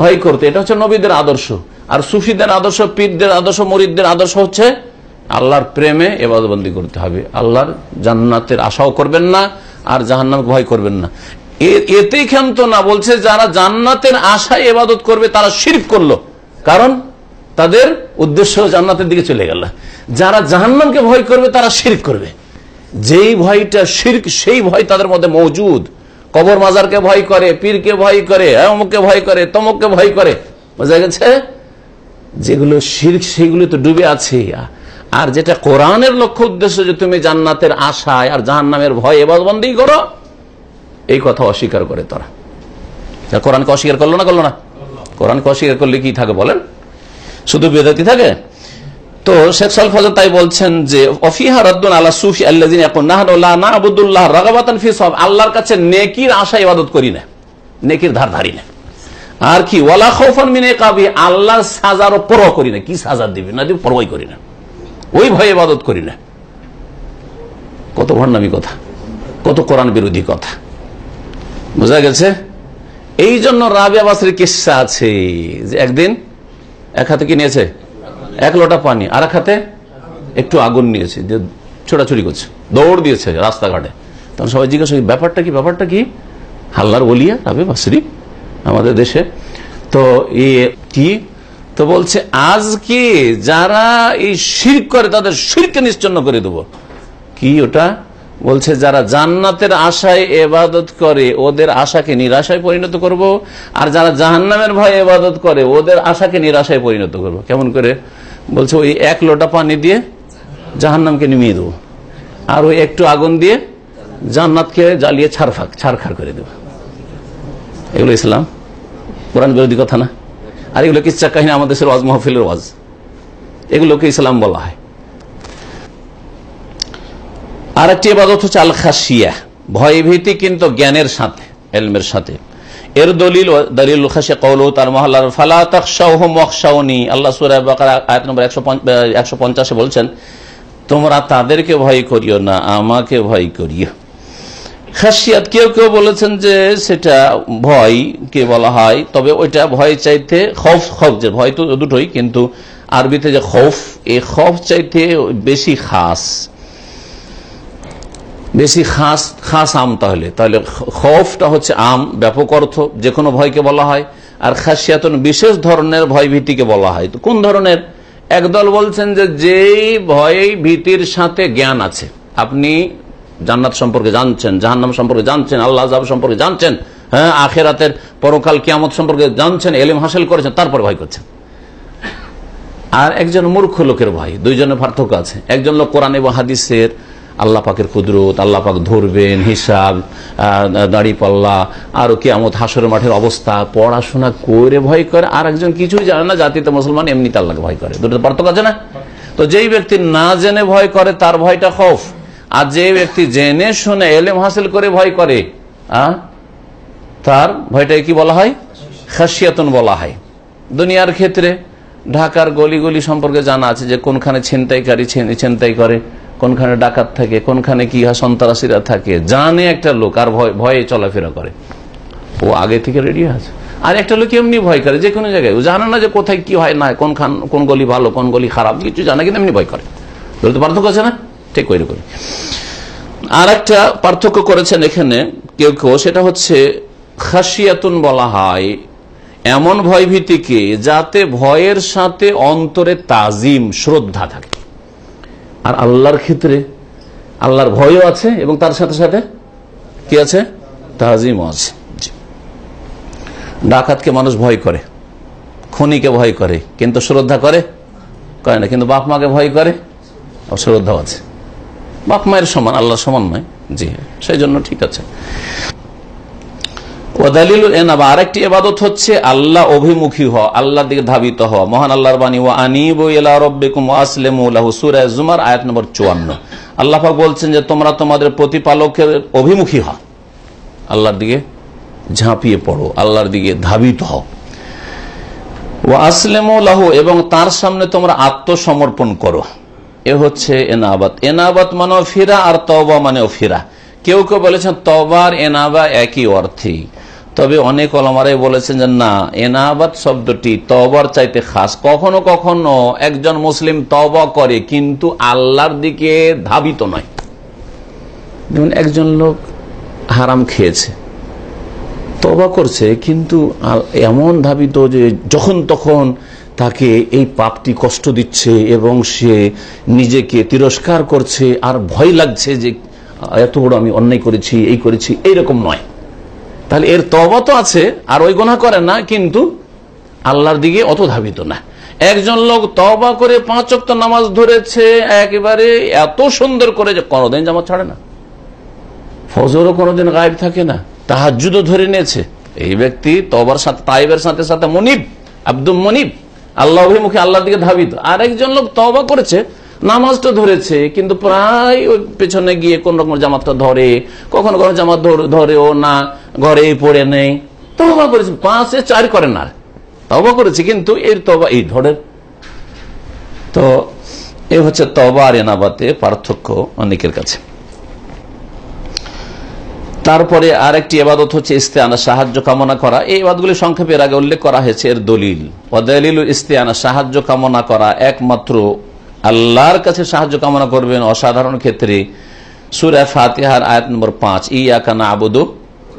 ভয় করতো। এটা হচ্ছে নবীদের আদর্শ। আর সুফিদের আদর্শ, পীরদের আদর্শ, মরিদদের আদর্শ হচ্ছে আল্লাহর প্রেমে এবাদবন্দি করতে হবে। আল্লাহর জান্নাতের আশাও করবেন না, আর জাহান্নামকে ভয় করবেন না। এতেই ক্ষান্ত না বলছে যারা জান্নাতের আশায় এবাদত করবে, তারা শির্ক করল। কারণ তাদের উদ্দেশ্য জান্নাতের দিকে চলে গেল। যারা জাহান্নামকে ভয় করবে, তারা শির্ক করবে। যেই ভয়টা শির্ক, সেই ভয় তাদের মধ্যে মজুদ। কবর মাজারকে ভয় করে, পীরকে ভয় করে অমুককে ভয় করে, তমককে ভয় করে। বোঝা গেছে? যেগুলো শির্ক সেগুলো তো ডুবে আছে। আর যেটা কোরআনের লক্ষ্য উদ্দেশ্য যে তুমি জান্নাতের আশায় আর জাহান নামের ভয় এবাদবন্দি করো, এই কথা অস্বীকার করে তারা। কোরআনকে অস্বীকার করল না করল না? কোরআনকে অস্বীকার করলে কি থাকে বলেন? শুধু বেদাতি থাকে? তো শেখ সাল ফজল তাই বলছেন যে, অফিহা রদ্দুন আল্লাহ সুফি না আবুদুল্লাহ রাগাবাতান ফি সব আল্লাহর কাছে নেকির আশা ইবাদত করি না। নেকির ধার ধারি না। আর কি, ওয়ালা খৌফান মিনে কাবি আল্লাহর সাজারও পরোয়া করি না। কি সাজা দিবে? না দিবে, পরোয়াই করি না। ওই ভয়ে ইবাদত করি না। কত ভণ্ডামি কথা, কত কোরআন বিরোধী কথা। বোঝা গেছে? এই জন্য রাবিয়া বাসের কিসা আছে যে একদিন এক হাতে কি নিয়েছে? এক লোটা পানি, আর এক হাতে একটু আগুন নিয়েছে যে ছোটাছুটি করছে, দৌড় দিয়েছে রাস্তাঘাটে। তখন সবাই জিজ্ঞাসা ব্যাপারটা কি ব্যাপারটা কি? হাল্লার বলিয়া রাবে বাসরি আমাদের দেশে। তো এ কি তো বলছে, আজকে যারা এই শির করে তাদের শিরকে নিশ্চন্ন করে দেব। কি ওটা? বলছে, যারা জান্নাতের আশায় এবাদত করে, ওদের আশাকে নিরাশায় পরিণত করব। আর যারা জাহান্নামের ভয় এবাদত করে, ওদের আশাকে নিরাশায় পরিণত করব। কেমন করে? বলছে, ওই এক লোটা পানি দিয়ে জাহান্নামকে নিমিয়ে দেবো। আর ওই একটু আগুন দিয়ে জান্নাতকে জ্বালিয়ে ছাড়ফাক ছাড়খার করে দেবো। এগুলো ইসলাম? কোরআন বিরোধী কথা না? আর এগুলো কিচ্ছা কাহিনী? আমাদের দেশের ওয়াজ, মহফিলের ওয়াজ। এগুলোকে ইসলাম বলা হয়। আর একটি এবাদত হচ্ছে আল খাসিয়া ভয়ভীতি কিন্তু জ্ঞানের সাথে, এলমের সাথে। এর দলিল দলিল খাসিয়া কৌল তার মহল্লার ফালা তকসাউনি আল্লাহ সুরায় আয়াত নম্বর একশো পঞ্চাশে বলছেন, তোমরা তাদেরকে ভয় করিও না, আমাকে ভয় করিও। খাসিয়াত, কেউ কেউ বলেছেন যে সেটা ভয় কে বলা হয়, তবে ওইটা ভয় চাইতে খফ খফ যে ভয় তো দুটোই, কিন্তু আরবিতে যে খফ, এই খফ চাইতে বেশি খাস। বেশি খাস খাস আম তাহলে। তাহলে খফটা হচ্ছে আম, ব্যাপক অর্থ যে কোনো ভয়কে বলা হয়, আর খাসিয়াতন বিশেষ ধরনের ভয় ভীতিকে বলা হয়। তো কোন ধরনের? একদল বলছেন যে যেই ভয় ভীতির সাথে জ্ঞান আছে, আপনি জান্নাত সম্পর্কে জানছেন, জাহান্নাম সম্পর্কে জানছেন আল্লাহ আজাব সম্পর্কে জানছেন হ্যাঁ আখেরাতের পরকাল কিয়ামত সম্পর্কে জানছেন, এলিম হাসিল করেছেন, তারপর ভয় করছেন। আর একজন মূর্খ লোকের ভয়, দুইজনের পার্থক্য আছে। একজন লোক কোরআন এবং হাদিসের আল্লাহ পাকের কুদরত, আল্লাহ পাক ধরবেন, হিসাব দাড়ি পাল্লা, আরও কেয়ামত হাসরের মাঠের অবস্থা, পড়াশোনা করে ভয় করে, আর একজন কিছুই জানে না, জাতিতে মুসলমান এমনিতে আল্লাহকে ভয় করে। দুটো পার্থক্য আছে না? তো যেই ব্যক্তি না জেনে ভয় করে, তার ভয়টা খফ। আর যে ব্যক্তি জেনে শুনে এলেম হাসিল করে ভয় করে তার ভয়টাকে কি বলা হয়? খাসিয়াতন বলা হয়। দুনিয়ার ক্ষেত্রে ঢাকার গলি গলি সম্পর্কে জানা আছে যে কোনখানে ছিনতাইকারী ছিনতাই করে, কোনখানে ডাকাত থাকে, কোনখানে কি হয়, সন্ত্রাসীরা থাকে, জানে একটা লোক আর ভয়, ভয়ে চলাফেরা করে। ও আগে থেকে রেডি আছে। আর একটা লোক এমনি ভয় করে যে কোনো জায়গায়। ও জানে না যে কোথায় কি হয়, না কোন খান কোন গলি ভালো, কোন গলি খারাপ, কিছু জানে কিন্তু এমনি ভয় করে। তো পার্থক্য আছে না? ঠিক ওই রকম আর একটা পার্থক্য করেছেন এখানে কেউ কেউ, সেটা হচ্ছে খাসিয়াতুন বলা হয় এমন ভয় ভীতিকে যাতে ভয়ের সাথে অন্তরে তাজিম, শ্রদ্ধা থাকে। আর আল্লাহর ক্ষেত্রে আল্লাহর ভয়ও আছে এবং তার সাথে সাথে কি আছে? তাজিমও আছে। ডাকাতকে মানুষ ভয় করে, খনিকে ভয় করে, কিন্তু শ্রদ্ধা করে? করে না। কিন্তু বাপ মাকে ভয় করে? শ্রদ্ধাও আছে। বাপ মায়ের সমান আল্লাহ সমান নয়। জি সেই জন্য ঠিক আছে। আরেকটি এবাদত হচ্ছে আল্লাহ অভিমুখী হওয়া, আল্লাহর দিকে ধাবিত হওয়া। মহান আল্লাহর বাণী ও আনিব জুমার আয়াত নম্বর চুয়ান্ন। আল্লাহ বলছেন যে, তোমরা তোমাদের প্রতিপালকের অভিমুখী হও। আল্লাহর দিকে ঝাঁপিয়ে পড়ো, আল্লাহর দিকে ধাবিত হও। ও আসলেমু লাহু, এবং তার সামনে তোমরা আত্মসমর্পণ করো। এ হচ্ছে এনাবাত। এনাবাত মানে ফিরা আর তবা মানে ফিরা কেউ কেউ বলেছেন তবার এনাবা একই অর্থেই তবে অনেক অলমারাই বলেছেন যে না এনাবাদ শব্দটি তবর চাইতে খাস। কখনো কখনো একজন মুসলিম তব করে কিন্তু আল্লাহর দিকে ধাবিত নয়। যেমন একজন লোক হারাম খেয়েছে তবা করছে কিন্তু এমন ধাবিত যে যখন তখন তাকে এই পাপটি কষ্ট দিচ্ছে এবং সে নিজেকে তিরস্কার করছে আর ভয় লাগছে যে এত বড় আমি অন্যায় করেছি, এই করেছি, এইরকম নয়। তাহলে এর তবা তো আছে, আর ওই গোনা করে না, কিন্তু আল্লাহর দিকে অত ধাবিত না। একজন লোক তবা করে পাঁচ অক্ত নামাজ ধরেছে, একেবারে এত সুন্দর করে যে কোনোদিন জামাত ছাড়ে না। ফজরও কোনোদিন গায়েব থাকে না তাহার তাহাজুদও ধরে নিয়েছে। এই ব্যক্তি তবার সাথে তাইবের সাথে সাথে মনিব, আব্দুল মনিব। আল্লাহ অভিমুখে আল্লাহর দিকে ধাবিত। আর একজন লোক তবা করেছে, নামাজটা ধরেছে, কিন্তু প্রায় ওই পেছনে গিয়ে কোন রকম জামাতটা ধরে, কখনো কখনো জামাত ধরেও না ঘরে পড়ে নেই। তবা করেছে, পাঁচে চার করে না। তবা করেছে, কিন্তু এর তবা এই ধরে তো এ হচ্ছে তবা আর এনাবাতে পার্থক্য অনেকের কাছে। তারপরে আর একটি এবাদত হচ্ছে ইস্তেয়ানা, সাহায্য কামনা করা। এই এবাদগুলি সংক্ষেপে আগে উল্লেখ করা হয়েছে, এর দলিল। অদলিল ইস্তেয়ানা, সাহায্য কামনা করা একমাত্র আল্লাহর কাছে সাহায্য কামনা করবেন। অসাধারণ ক্ষেত্রে সুরা ফাতিহার আয়াত নম্বর পাঁচ ইয়াকানা আবুদু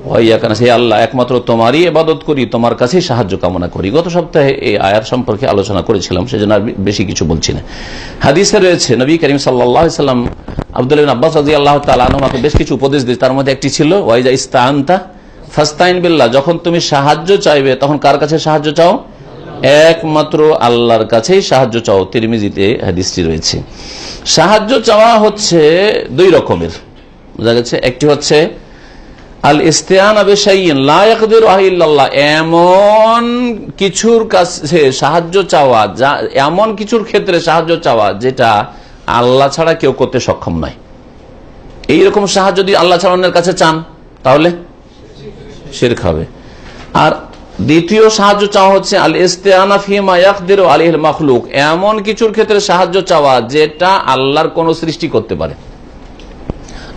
সে আল্লাহ, একমাত্র তোমারই এবাদত করি, তোমার কাছেই সাহায্য কামনা করি। গত সপ্তাহে এই আয়ার সম্পর্কে আলোচনা করেছিলাম, সেজন্য আর বেশি কিছু বলছি না। হাদিসে রয়েছে, নবী করিম সাল্লাম আব্দুল আব্বাস রাজি আল্লাহ তালকে বেশ কিছু উপদেশ দিয়েছে। তার মধ্যে একটি ছিল ওয়াইজা ইস্তান্তা ফাস্তাইন বিল্লাহ, যখন তুমি সাহায্য চাইবে, তখন কার কাছে সাহায্য চাও? একমাত্র আল্লাহর কাছেই সাহায্য চাও, তিরমিজিতে হাদিসটি রয়েছে। সাহায্য চাওয়া হচ্ছে দুই রকমের। বোঝা গেছে, একটি হচ্ছে আল ইস্তেয়ান এমন কিছুর কাছে সাহায্য চাওয়া, যা, এমন কিছুর ক্ষেত্রে সাহায্য চাওয়া, যেটা আল্লাহ ছাড়া কেউ করতে সক্ষম নয়। এইরকম সাহায্য যদি আল্লাহ ছাড়া অন্যের কাছে চান, তাহলে শির খাবে আর দ্বিতীয় সাহায্য চাওয়া হচ্ছে, আল ইস্তেআনাফিমায়াকদের আলিহ মখলুক। এমন কিছুর ক্ষেত্রে সাহায্য চাওয়া, যেটা আল্লাহর কোন সৃষ্টি করতে পারে।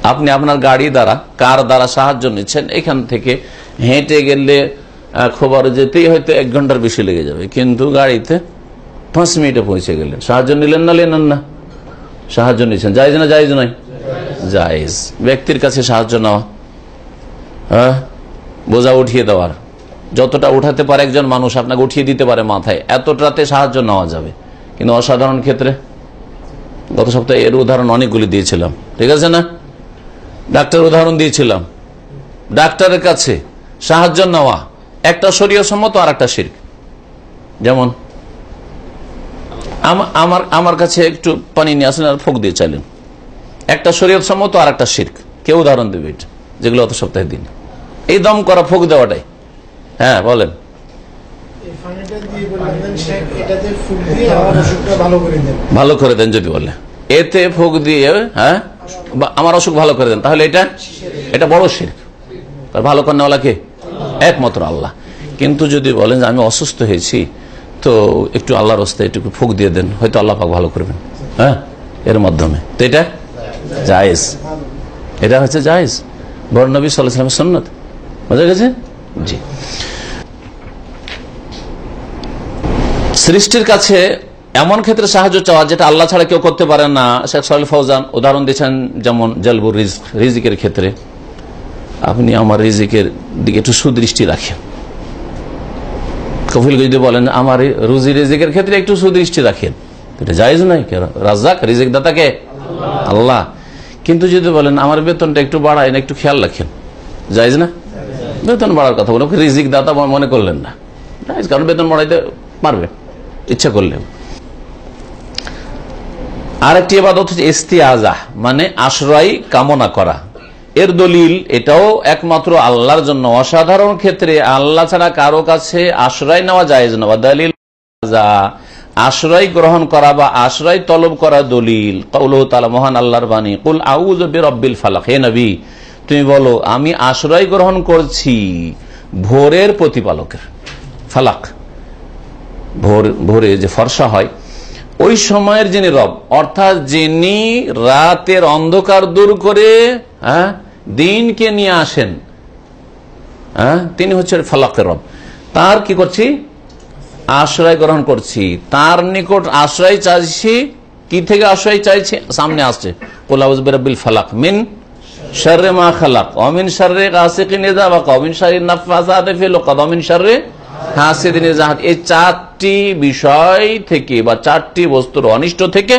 আপনি আপনার গাড়ি দ্বারা, কার দ্বারা সাহায্য নিচ্ছেন, এখান থেকে হেঁটে গেলে খবর যেতেই হয়তো এক ঘণ্টার বেশি লেগে যাবে। কিন্তু গাড়িতে পাঁচ মিনিটে পৌঁছে গেলেন। সাহায্য নিলেন না নেন না? সাহায্য নিচ্ছেন। যাইজ না যাইজ নয়? জায়েজ। ব্যক্তির কাছে সাহায্য নেওয়া হ্যাঁ? বোঝা উঠিয়ে দেওয়ার। যতটা উঠাতে পারে একজন মানুষ আপনাকে উঠিয়ে দিতে পারে মাথায়, এতটাতে সাহায্য নেওয়া যাবে। কিন্তু অসাধারণ ক্ষেত্রে, গত সপ্তাহে এর উদাহরণ অনেকগুলি দিয়েছিলাম। ঠিক আছে না? ডাক্তার উদাহরণ দিয়েছিলাম। ডাক্তারের কাছে সাহায্য নেওয়া একটা শরীয় সম্মত আর একটা শির্ক। যেমন আমার আমার কাছে একটু পানি নিয়ে আসলেন আর ফোক দিয়ে চাইলেন। একটা শরীয়ত সম্মত আর একটা শির্ক। কেউ উদাহরণ দেবে এটা যেগুলো অত সপ্তাহের দিন। এই দম করা ফোক দেওয়াটাই। হ্যাঁ বলেন। ভালো করে দেন যদি বলে। এতে ফুক দিয়ে হ্যাঁ? আমার অসুখ ভালো করে দেন, তাহলে এটা এটা বড় শির। ভালো করেনা কে? একমাত্র আল্লাহ। কিন্তু যদি বলেন যে আমি অসুস্থ হয়েছি, তো একটু আল্লাহর রাস্তায় একটু ফুক দিয়ে দেন, হয়তো আল্লাহ পাক ভালো করবেন। হ্যাঁ? এর মাধ্যমে। তো এটা জায়েজ। এটা হচ্ছে জায়েজ। বড় নবী সাল্লাহ সন্ন্যত বোঝা গেছে? জি। সৃষ্টির কাছে এমন ক্ষেত্রে সাহায্য চাওয়া যেটা আল্লাহ ছাড়া কেউ করতে পারে না। শেখ সাহেব ফৌজান উদাহরণ দিচ্ছেন যেমন জলবুর রিজিকের ক্ষেত্রে। আপনি আমার রিজিকের দিকে একটু সুদৃষ্টি রাখেন। কফিল যদি বলেন, আমার রুজি রিজিকের ক্ষেত্রে একটু সুদৃষ্টি রাখেন। এটা জায়জ নাই কেন? রাজাক রিজিক দাতাকে আল্লাহ। কিন্তু যদি বলেন, আমার বেতনটা একটু বাড়ায় না, একটু খেয়াল রাখেন। জায়জ না? বেতন বাড়ার কথা বলে রিজিক দাতা মনে করলেন না। কারণ বেতন বাড়াইতে পারবে, ইচ্ছা আরেকটি এবাদত হচ্ছে ইস্তিয়াজা মানে আশ্রয় কামনা করা। এর দলিল, এটাও একমাত্র আল্লাহর জন্য। অসাধারণ ক্ষেত্রে আল্লাহ ছাড়া কারও কাছে আশ্রয় নেওয়া যায় না। দলিল আশ্রয় গ্রহণ করা বা আশ্রয় তলব করা দলিল। মহান আল্লাহর বাণী, কুল আউজ রব্বিল ফালাক হে নবী, তুমি বলো, আমি আশ্রয় গ্রহণ করছি ভোরের প্রতিপালকের ফালাক। ভোর, ভোরে যে ফর্সা হয় ওই সময়ের যিনি রব, অর্থাৎ যিনি রাতের অন্ধকার দূর করে হ্যাঁ দিনকে নিয়ে আসেন হ্যাঁ তিনি হচ্ছে ফালাকের রব। তার কি করছি? আশ্রয় গ্রহণ করছি। তার নিকট আশ্রয় চাইছি। কি থেকে আশ্রয় চাইছি? সামনে আসছে। কোলাউজবিল ফালাক মিন শাররে মা খালাক। অমিন শাররে গাসিকিন ইযা ওয়াকা অমিন শাররি নাফাসাতি ফিল উকাদ অমিন শাররে হাসিদিন ইযা এই চারটি বিষয় থেকে বা চারটি বস্তুর অনিষ্ট থেকে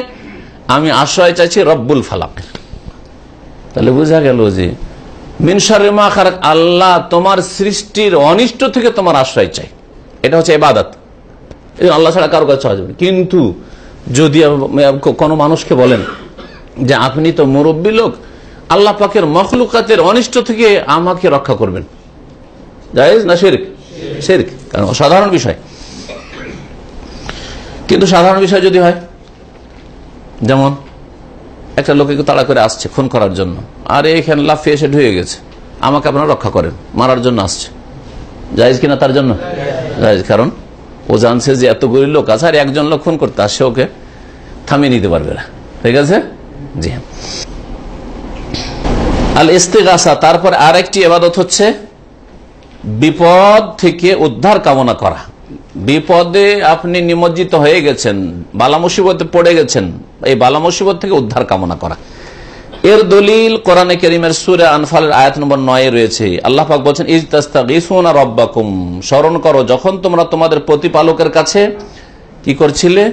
আমি আশ্রয় চাইছি রব্বুল ফালাক। তাহলে বোঝা গেল যে মিনসারে মা খারাক আল্লাহ তোমার সৃষ্টির অনিষ্ট থেকে তোমার আশ্রয় চাই এটা হচ্ছে এবাদত এই আল্লাহ ছাড়া কারও কাছে যাবে কিন্তু যদি কোনো মানুষকে বলেন যে, আপনি তো মুরব্বী লোক, আল্লাহ পাকের মখলুকাতের অনিষ্ট থেকে আমাকে রক্ষা করবেন। জায়েজ না শেরিক? কারণ অসাধারণ বিষয়। কিন্তু সাধারণ বিষয় যদি হয়, যেমন একটা লোকে তাড়া করে আসছে খুন করার জন্য, আর এখানে লাফিয়ে এসে ঢুয়ে গেছে, আমাকে আপনারা রক্ষা করেন, মারার জন্য আসছে। জায়েজ কিনা তার জন্য? জায়েজ, কারণ ও জানছে যে এতগুলি লোক আছে, আর একজন লোক খুন করতে আসছে, ওকে থামিয়ে নিতে পারবে না। ঠিক আছে? জি হ্যাঁ। আল ইস্তেগাসা তারপর আরেকটি এবাদত হচ্ছে বিপদ থেকে উদ্ধার কামনা করা। বিপদে আপনি নিমজ্জিত হয়ে গেছেন, বালা মুসিবতে পড়ে গেছেন, এই বালা মুসিবত থেকে উদ্ধার কামনা করা। এর দলিল কোরআনে করিমের সুরে আনফালের আয়াত নম্বর নয় রয়েছে। আল্লাহ পাক বলছেন, ইজ তাস্তাগিসুনা রব্বাকুম। স্মরণ করো, যখন তোমরা তোমাদের প্রতিপালকের কাছে কি করছিলে?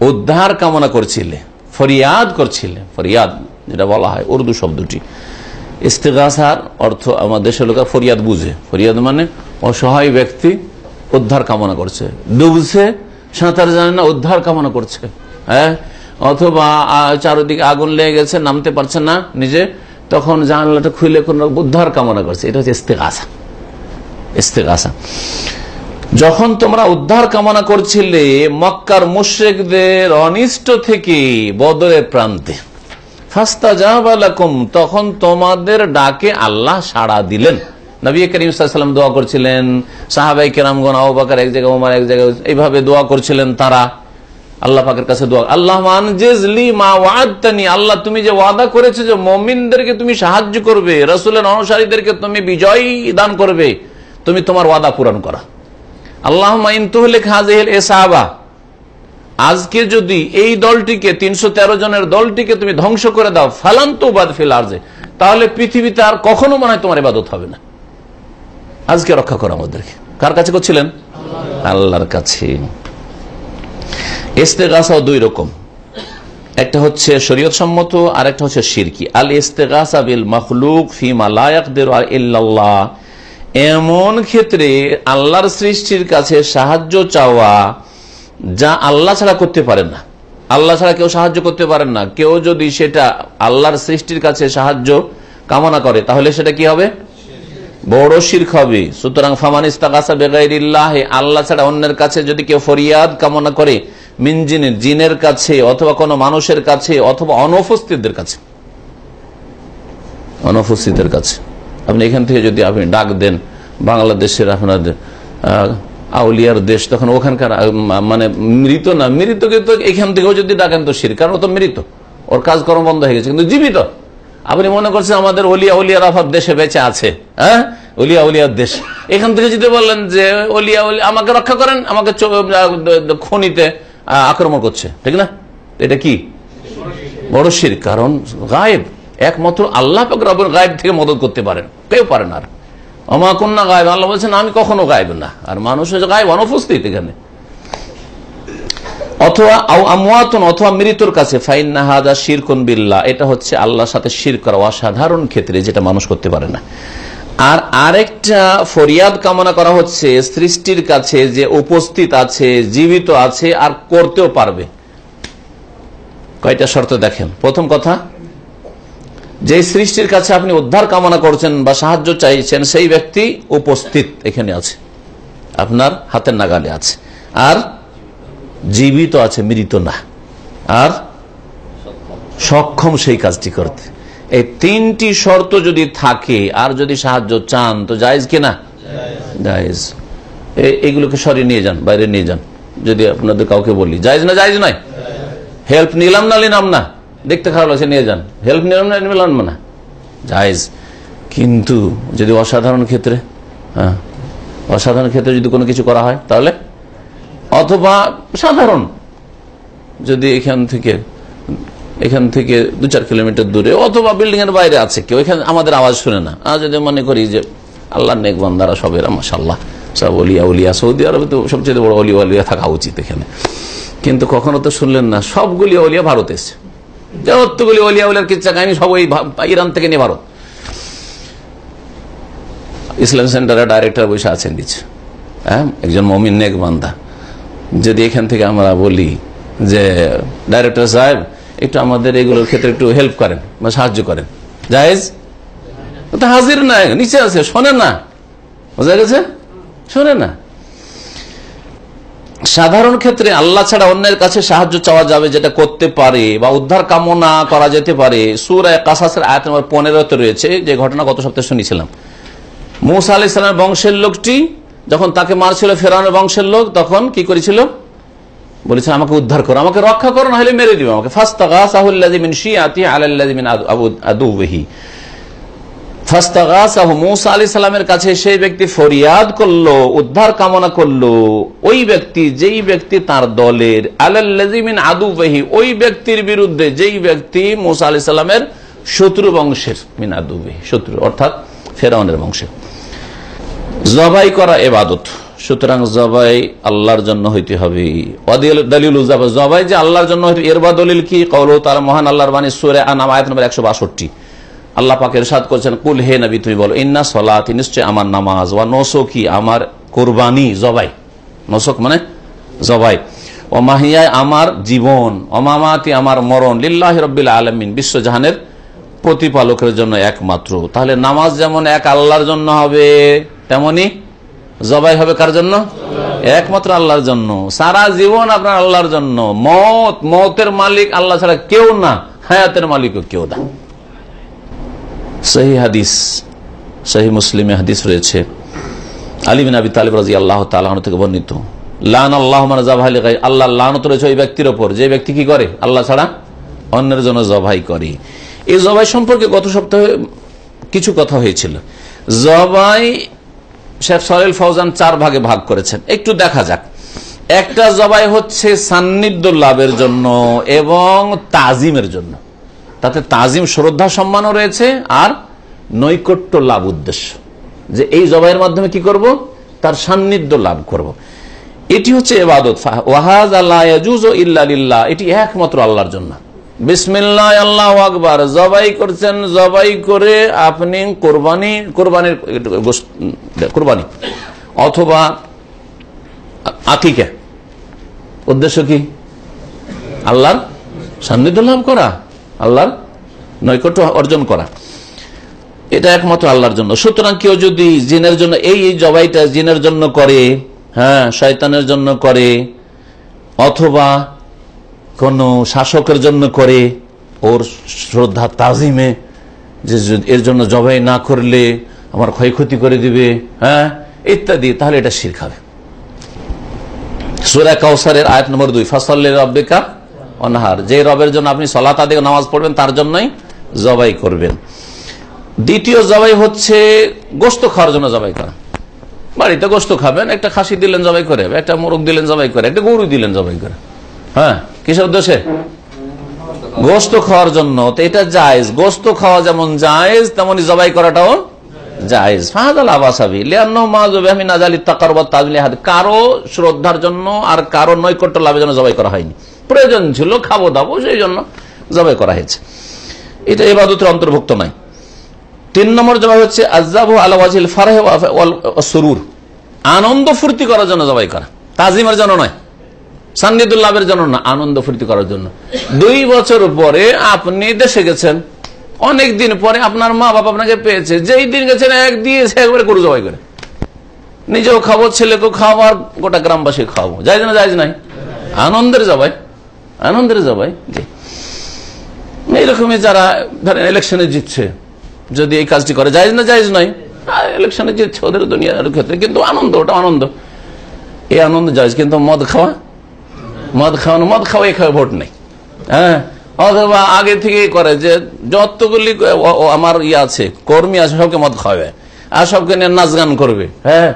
উদ্ধার কামনা করছিলে, ফরিয়াদ করছিলে। ফরিয়াদ, যেটা বলা হয় উর্দু শব্দটি। ইস্তেগাসার অর্থ আমাদের দেশের লোকের ফরিয়াদ বুঝে। ফরিয়াদ মানে অসহায় ব্যক্তি উদ্ধার কামনা করছে। ডুবছে সাঁতার জানে না, উদ্ধার কামনা করছে। হ্যাঁ? অথবা চারদিকে আগুন লেগে গেছে, নামতে পারছে না নিজে, তখন জানলাটা খুলে কোন উদ্ধার কামনা করছে। এটা হচ্ছে ইস্তেগাসা। ইস্তেগাসা। যখন তোমরা উদ্ধার কামনা করছিলে, মক্কার মুশ্রেকদের অনিষ্ট থেকে বদরের প্রান্তে। ফাস্তা তখন তোমাদের ডাকে আল্লাহ সাড়া দিলেন। নবী করিম সাল্লাম দোয়া করছিলেন, সাহাবাই কেরামগন আবাকার এক জায়গায় ওমার এক জায়গায়, এইভাবে দোয়া করছিলেন তারা। আল্লাহ কাছে দোয়া। আল্লাহ আল্লাহ তুমি যে ওয়াদা করেছ যে মমিনদেরকে তুমি সাহায্য করবে, রসুলের তুমি দান করবে, তুমি তোমার ওয়াদা পূরণ করা। আল্লাহ এ সাহাবা আজকে যদি এই দলটিকে তিনশো তেরো জনের দলটিকে তুমি ধ্বংস করে দাও, ফালান্ত বাদ ফেল আর্জে, তাহলে পৃথিবীতে আর কখনো মনে হয় তোমার ইবাদত হবে না। আজকে রক্ষা করো আমাদেরকে। কার কাছে করছিলেন? আল্লাহর কাছে। ইস্তেগাসাও দুই রকম। একটা হচ্ছে শরীয়ত সম্মত আর একটা হচ্ছে শিরকি। আল ইস্তেগাসা বিল মখলুক এমন ক্ষেত্রে আল্লাহর সৃষ্টির কাছে সাহায্য চাওয়া যা আল্লাহ ছাড়া করতে পারেন না। আল্লাহ ছাড়া কেউ সাহায্য করতে পারেন না। কেউ যদি সেটা আল্লাহর সৃষ্টির কাছে সাহায্য কামনা করে, তাহলে সেটা কি হবে? বড় শির্ক হবে। সুতরাং, ফামান ইস্তাকাসা বেগাইরিল্লাহ, আল্লাহ ছাড়া অন্যের কাছে যদি কেউ ফরিয়াদ কামনা করে মিনজিনের জিনের কাছে, অথবা কোনো মানুষের কাছে, অথবা অনুপস্থিতদের কাছে। অনুপস্থিতের কাছে। আপনি এখান থেকে যদি আপনি ডাক দেন, বাংলাদেশের আপনাদের আউলিয়ার দেশ তখন ওখানকার মানে মৃত না মৃতকে তো এখান থেকেও যদি ডাকেন তো শির, কারণ ও তো মৃত। ওর কাজকর্ম বন্ধ হয়ে গেছে, কিন্তু জীবিত। আপনি মনে করছেন আমাদের অলিয়া উলিয়ার অভাব দেশে বেঁচে আছে হ্যাঁ? অলিয়া উলিয়ার দেশ। এখান থেকে যদি বললেন যে অলিয়া আমাকে রক্ষা করেন, আমাকে খনিতে আক্রমণ করছে, ঠিক না? এটা কি? বড় শির, কারণ গায়েব। একমাত্র আল্লাহ গায়েব থেকে মদত করতে পারেন। কেউ পারেন আর। অমা কন্যা গায়েব, আল্লাহ বলছেন, আমি কখনো গায়েব না। আর মানুষ হচ্ছে গায়েব অনুপস্থিত এখানে। অথবা আমওয়াতুন কাছে এটা হচ্ছে আল্লাহর সাথে শির করা অসাধারণ ক্ষেত্রে যেটা মানুষ করতে পারে না। আর আরেকটা ফরিয়াদ কামনা করা হচ্ছে, সৃষ্টির কাছে যে উপস্থিত আছে, জীবিত আছে, আর করতেও পারবে। কয়টা শর্ত দেখেন? প্রথম কথা যে সৃষ্টির কাছে আপনি উদ্ধার কামনা করছেন বা সাহায্য চাইছেন, সেই ব্যক্তি উপস্থিত এখানে আছে। আপনার হাতের নাগালে আছে। আর জীবিত আছে, মৃত না। আর সক্ষম সেই কাজটি করতে। এই তিনটি শর্ত যদি থাকে, আর যদি সাহায্য চান, তো জায়েজ কিনা জায়েজ। এ- এগুলোকে সরিয়ে নিয়ে যান, বাইরে নিয়ে যান। যদি আপনাদের কাউকে বলি, জায়েজ না, জায়েজ নয়। হেল্প নিলাম না নিলাম না। দেখতে খারাপ লাগছে, নিয়ে যান। হেল্প নিলাম না নিলাম না। জায়েজ কিন্তু যদি অসাধারণ ক্ষেত্রে হ্যাঁ অসাধারণ ক্ষেত্রে যদি কোনো কিছু করা হয়, তাহলে অথবা সাধারণ, যদি এখান থেকে এখান থেকে দু চার কিলোমিটার দূরে, অথবা বিল্ডিং এর বাইরে আছে কেউ, এখানে আমাদের আওয়াজ শুনে না। আর যদি মনে করি যে আল্লাহ নেক বান্দারা সবেরা মাসাল্লাহ সব অলিয়া উলিয়া, সৌদি আরবে তো সবচেয়ে বড় অলিয়া থাকা উচিত এখানে। কিন্তু কখনো তো শুনলেন না, সবগুলি অলিয়া ভারত এসছে। যতগুলি অলিয়া উলিয়ার কিচ্ছা কাহিনী সব ওই ইরান থেকে নিয়ে ভারত ইসলাম সেন্টারের ডাইরেক্টর বসে আছেন দিচ্ছে হ্যাঁ একজন মমিন নেক বান্দা। যদি এখান থেকে আমরা বলি যে ডাইরেক্টর সাহেব, একটু আমাদের এগুলোর ক্ষেত্রে একটু হেল্প করেন বা সাহায্য করেন। জাহেজ হাজির না নিচে আছে, শোনে না। বোঝা গেছে? শোনে না। সাধারণ ক্ষেত্রে আল্লাহ ছাড়া অন্যের কাছে সাহায্য চাওয়া যাবে যেটা করতে পারে বা উদ্ধার কামনা করা যেতে পারে সুরায় কাসাসের আয়াত নম্বর পনেরোতে রয়েছে, যে ঘটনা গত সপ্তাহে শুনেছিলাম মৌসা আলি ইসলামের বংশের লোকটি যখন তাকে মারছিল ফেরানোর বংশের লোক, তখন কি করেছিল? বলেছে আমাকে উদ্ধার করো, আমাকে রক্ষা করো না হলে মেরে দিবে আমাকে। আলাল্লাযিমিন আবু ফাস্তাগাসাহু কাছে সেই ব্যক্তি ফরিয়াদ করল, উদ্ধার কামনা করল। ওই ব্যক্তি, যেই ব্যক্তি তার দলের ওই ব্যক্তির বিরুদ্ধে যেই ব্যক্তি শত্রু বংশের, মিন শত্রু, অর্থাৎ ফেরাউনের বংশের। জবাই করা এবাদত। সুতরাং জবাই আল্লাহর জন্য হইতে হবে। দলিল জবাই যে আল্লাহর জন্য এর বা দলিল কি? কৌল তার মহান আল্লাহর বাণী সুরে আনাম আয়াত নম্বর একশো বাষট্টি। আল্লাহ পাকের সাদ করছেন, কুল হে নবী, তুমি বলো, ইন্না সলাতি নিশ্চয় আমার নামাজ ওয়া নসকি আমার কোরবানি জবাই। নসক মানে জবাই। ও মাহিয়ায় আমার জীবন অমামাতি আমার মরণ, লিল্লাহ রব্বিল আলমিন বিশ্বজাহানের প্রতিপালকের জন্য একমাত্র। তাহলে নামাজ যেমন এক আল্লাহর জন্য হবে, তেমনি জবাই হবে কার জন্য? একমাত্র আল্লাহর জন্য। সারা জীবন আপনার আল্লাহর জন্য। মত, মতের মালিক আল্লাহ ছাড়া কেউ না, হায়াতের মালিকও কেউ না। সহি হাদিস, সহি মুসলিমে হাদিস রয়েছে। আলী বিন আবি তালিব রাজি আল্লাহ তালাহ থেকে বর্ণিত লান আল্লাহ আল্লাহ লানত রয়েছে ওই ব্যক্তির ওপর। যে ব্যক্তি কি করে? আল্লাহ ছাড়া অন্যের জন্য জবাই করে। এই জবাই সম্পর্কে গত সপ্তাহে কিছু কথা হয়েছিল। জবাই শেখ সরেল ফৌজান চার ভাগে ভাগ করেছেন। একটু দেখা যাক। একটা জবাই হচ্ছে সান্নিধ্য লাভের জন্য এবং তাজিমের জন্য। তাতে তাজিম, শ্রদ্ধা, সম্মানও রয়েছে আর নৈকট্য লাভ উদ্দেশ্য। যে এই জবাইয়ের মাধ্যমে কি করব? তার সান্নিধ্য লাভ করব। এটি হচ্ছে এবাদত ওয়াহাজ আল্লাহ ইল্লা এটি একমাত্র আল্লাহর জন্য। বিসমিল্লাহ, আল্লাহ আকবার। জবাই করছেন, জবাই করে আপনি কোরবানি, কোরবানির কোরবানি। অথবা আকিকা উদ্দেশ্য কি? আল্লাহর সান্নিধ্য লাভ করা। আল্লাহর নৈকট্য অর্জন করা। এটা একমাত্র আল্লাহর জন্য। সুতরাং কেউ যদি জিনের জন্য এই জবাইটা জিনের জন্য করে হ্যাঁ শয়তানের জন্য করে, অথবা কোন শাসকের জন্য করে, ওর শ্রদ্ধা তাজিমে, যে এর জন্য জবাই না করলে আমার ক্ষয়ক্ষতি করে দিবে হ্যাঁ ইত্যাদি, তাহলে এটা শির খাবে সুরা কাউসারের আয়াত নম্বর দুই ফসল রব্বিকা অনাহার। যে রবের জন্য আপনি সলাত আদি নামাজ পড়বেন, তার জন্যই জবাই করবেন। দ্বিতীয় জবাই হচ্ছে গোস্ত খাওয়ার জন্য জবাই করা। বাড়িতে গোস্ত খাবেন, একটা খাসি দিলেন জবাই করে, একটা মোরগ দিলেন জবাই করে, একটা গরু দিলেন জবাই করে। হ্যাঁ কিসের উদ্দেশ্যে? গোস্ত খাওয়ার জন্য। তো এটা জায়েজ। গোস্ত খাওয়া যেমন জায়েজ, তেমনি জবাই করাটাও জায়েজ। ফাহাদাল আবাসাবি তাজলি হাদ কারও শ্রদ্ধার জন্য আর কারও নৈকট্য লাভের জন্য জবাই করা হয়নি। প্রয়োজন ছিল, খাব দাবো, সেই জন্য জবাই করা হয়েছে। এটা এবাদতের অন্তর্ভুক্ত নয়। তিন নম্বর জবাই হচ্ছে আজাবু আলাওয়াজিল ফারাহ সরুর। আনন্দ ফুর্তি করার জন্য জবাই করা। তাজিমের জন্য নয়। সান্নিদুল্লাভের জন্য না, আনন্দ ফুর্তি করার জন্য। দুই বছর পরে আপনি দেশে গেছেন। অনেক দিন পরে আপনার মা বাবা আপনাকে পেয়েছে। যেই দিন গেছেন, এক দিয়েছে, একবারে গরু জবাই করে। নিজেও খাব, ছেলেকেও খাওয়াবো, আর গোটা গ্রামবাসী খাওয়াবো। যাই না যাই নাই। আনন্দের জবাই। আনন্দের জবাই, জি। এইরকমই যারা ধরেন ইলেকশনে জিতছে, যদি এই কাজটি করে যাইজ না যাইজ নয় ইলেকশনে জিতছে ওদের দুনিয়ার ক্ষেত্রে, কিন্তু আনন্দ, ওটা আনন্দ। এই আনন্দ যাইজ কিন্তু মদ খাওয়া, মদ খাওয়ানো, মদ খাওয়া খাওয়া ভোট নেই। হ্যাঁ? অথবা আগে থেকে করে যে যতগুলি আমার ইয়ে আছে, কর্মী আছে, সবকে মদ খাওয়াবে, আর সবকে নিয়ে নাচ গান করবে হ্যাঁ?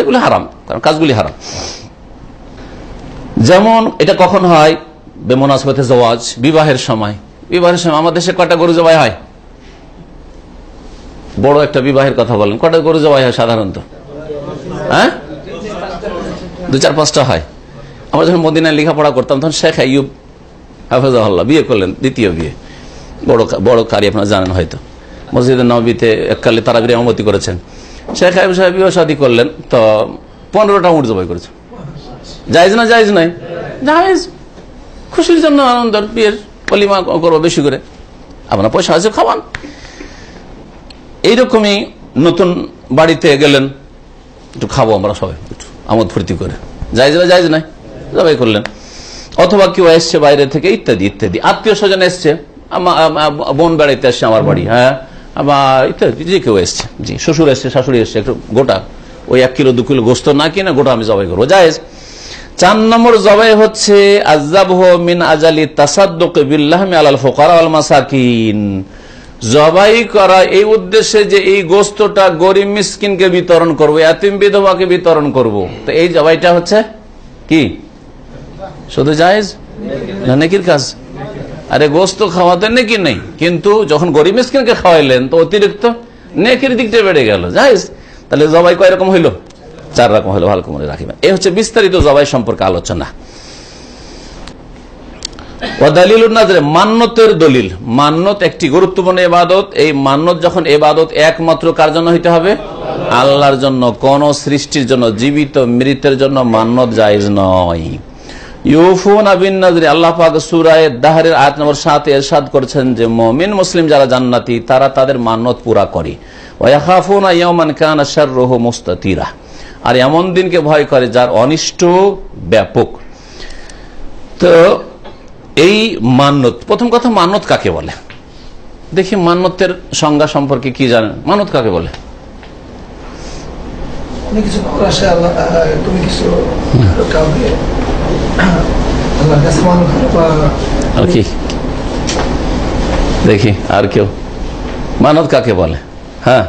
এগুলো হারাম, কারণ কাজগুলি হারাম। যেমন এটা কখন হয়? বেমনাসবতে জওয়াজ, বিবাহের সময়। বিবাহের সময় আমাদের দেশে কয়টা গরু জবাই হয়? বড় একটা বিবাহের কথা বলেন কটা গরু জবাই হয় সাধারণত? হ্যাঁ? দু চার পাঁচটা হয়। আমরা যখন মদিনায় লেখাপড়া করতাম, তখন শেখ আইয়ুব হাফেজাল্লাহ বিয়ে করলেন, দ্বিতীয় বিয়ে। বড় বড় কারি আপনারা জানেন হয়তো। মসজিদ নবীতে এককালে তারা বিরে আমতি করেছেন। শেখ আইব সাহেব বিবাহ করলেন, তো পনেরোটা উঠ জবাই করেছেন। জায়জ না জায়জ নাই? জায়জ। খুশির জন্য আনন্দের বিয়ের পলিমা করব বেশি করে। আপনার পয়সা আছে, খাওয়ান। এইরকমই নতুন বাড়িতে গেলেন, একটু খাব আমরা সবাই, একটু আমোদ ফুর্তি করে। যাই না যাই নাই জবাই করলেন। অথবা কেউ এসছে বাইরে থেকে, ইত্যাদি ইত্যাদি। আত্মীয় স্বজন এসছে বোন বেড়াইতে আসছে আমার বাড়ি হ্যাঁ? আবার ইত্যাদি, যে কেউ এসছে, জি, শ্বশুর এসছে, শাশুড়ি এসছে, একটু গোটা। ওই এক কিলো, দু কিলো গোস্ত না কিনে গোটা আমি জবাই করব। জায়েজ চার নম্বর জবাই হচ্ছে আজাবহ মিন আজালি তাসাদ্দুক বিল্লাহমি আলাল ফোকার আল জবাই করা এই উদ্দেশ্যে যে এই গোস্তটা গরিব মিসকিনকে বিতরণ করব এতিম বিধবাকে বিতরণ করব। তো এই জবাইটা হচ্ছে কি? শুধু জায়েজ? না নেকির কাজ? আরে গোস্ত খাওয়াতে নেকি নেই, কিন্তু যখন গরিব মিসকিনকে খাওয়াইলেন, তো অতিরিক্ত নেকির দিকটা বেড়ে গেল। জায়েজ? তাহলে জবাই কয় রকম হইল? চার রকম হলো ভালো করে রাখিবেন এই হচ্ছে বিস্তারিত জবাই সম্পর্কে আলোচনা। মান্যতের দলিল। মান্যত একটি গুরুত্বপূর্ণ এবাদত এই মান্যত যখন এবাদত একমাত্র কার জন্য হইতে হবে? আল্লাহর জন্য। কোন সৃষ্টির জন্য, জীবিত মৃতের জন্য মান্যত জায়জ নয়। ইউফুন দাহারের নম্বর যে মুসলিম যারা জান্নাতি, তারা তাদের মান্যত পুরা করে। আর এমন দিনকে ভয় করে যার অনিষ্ট ব্যাপক। তো এই মান্যত প্রথম কথা মান্যত কাকে বলে? দেখি মান্যতের সংজ্ঞা সম্পর্কে কি জানেন? মানত কাকে বলে? আর কি? দেখি আর কেউ। মানত কাকে বলে? হ্যাঁ?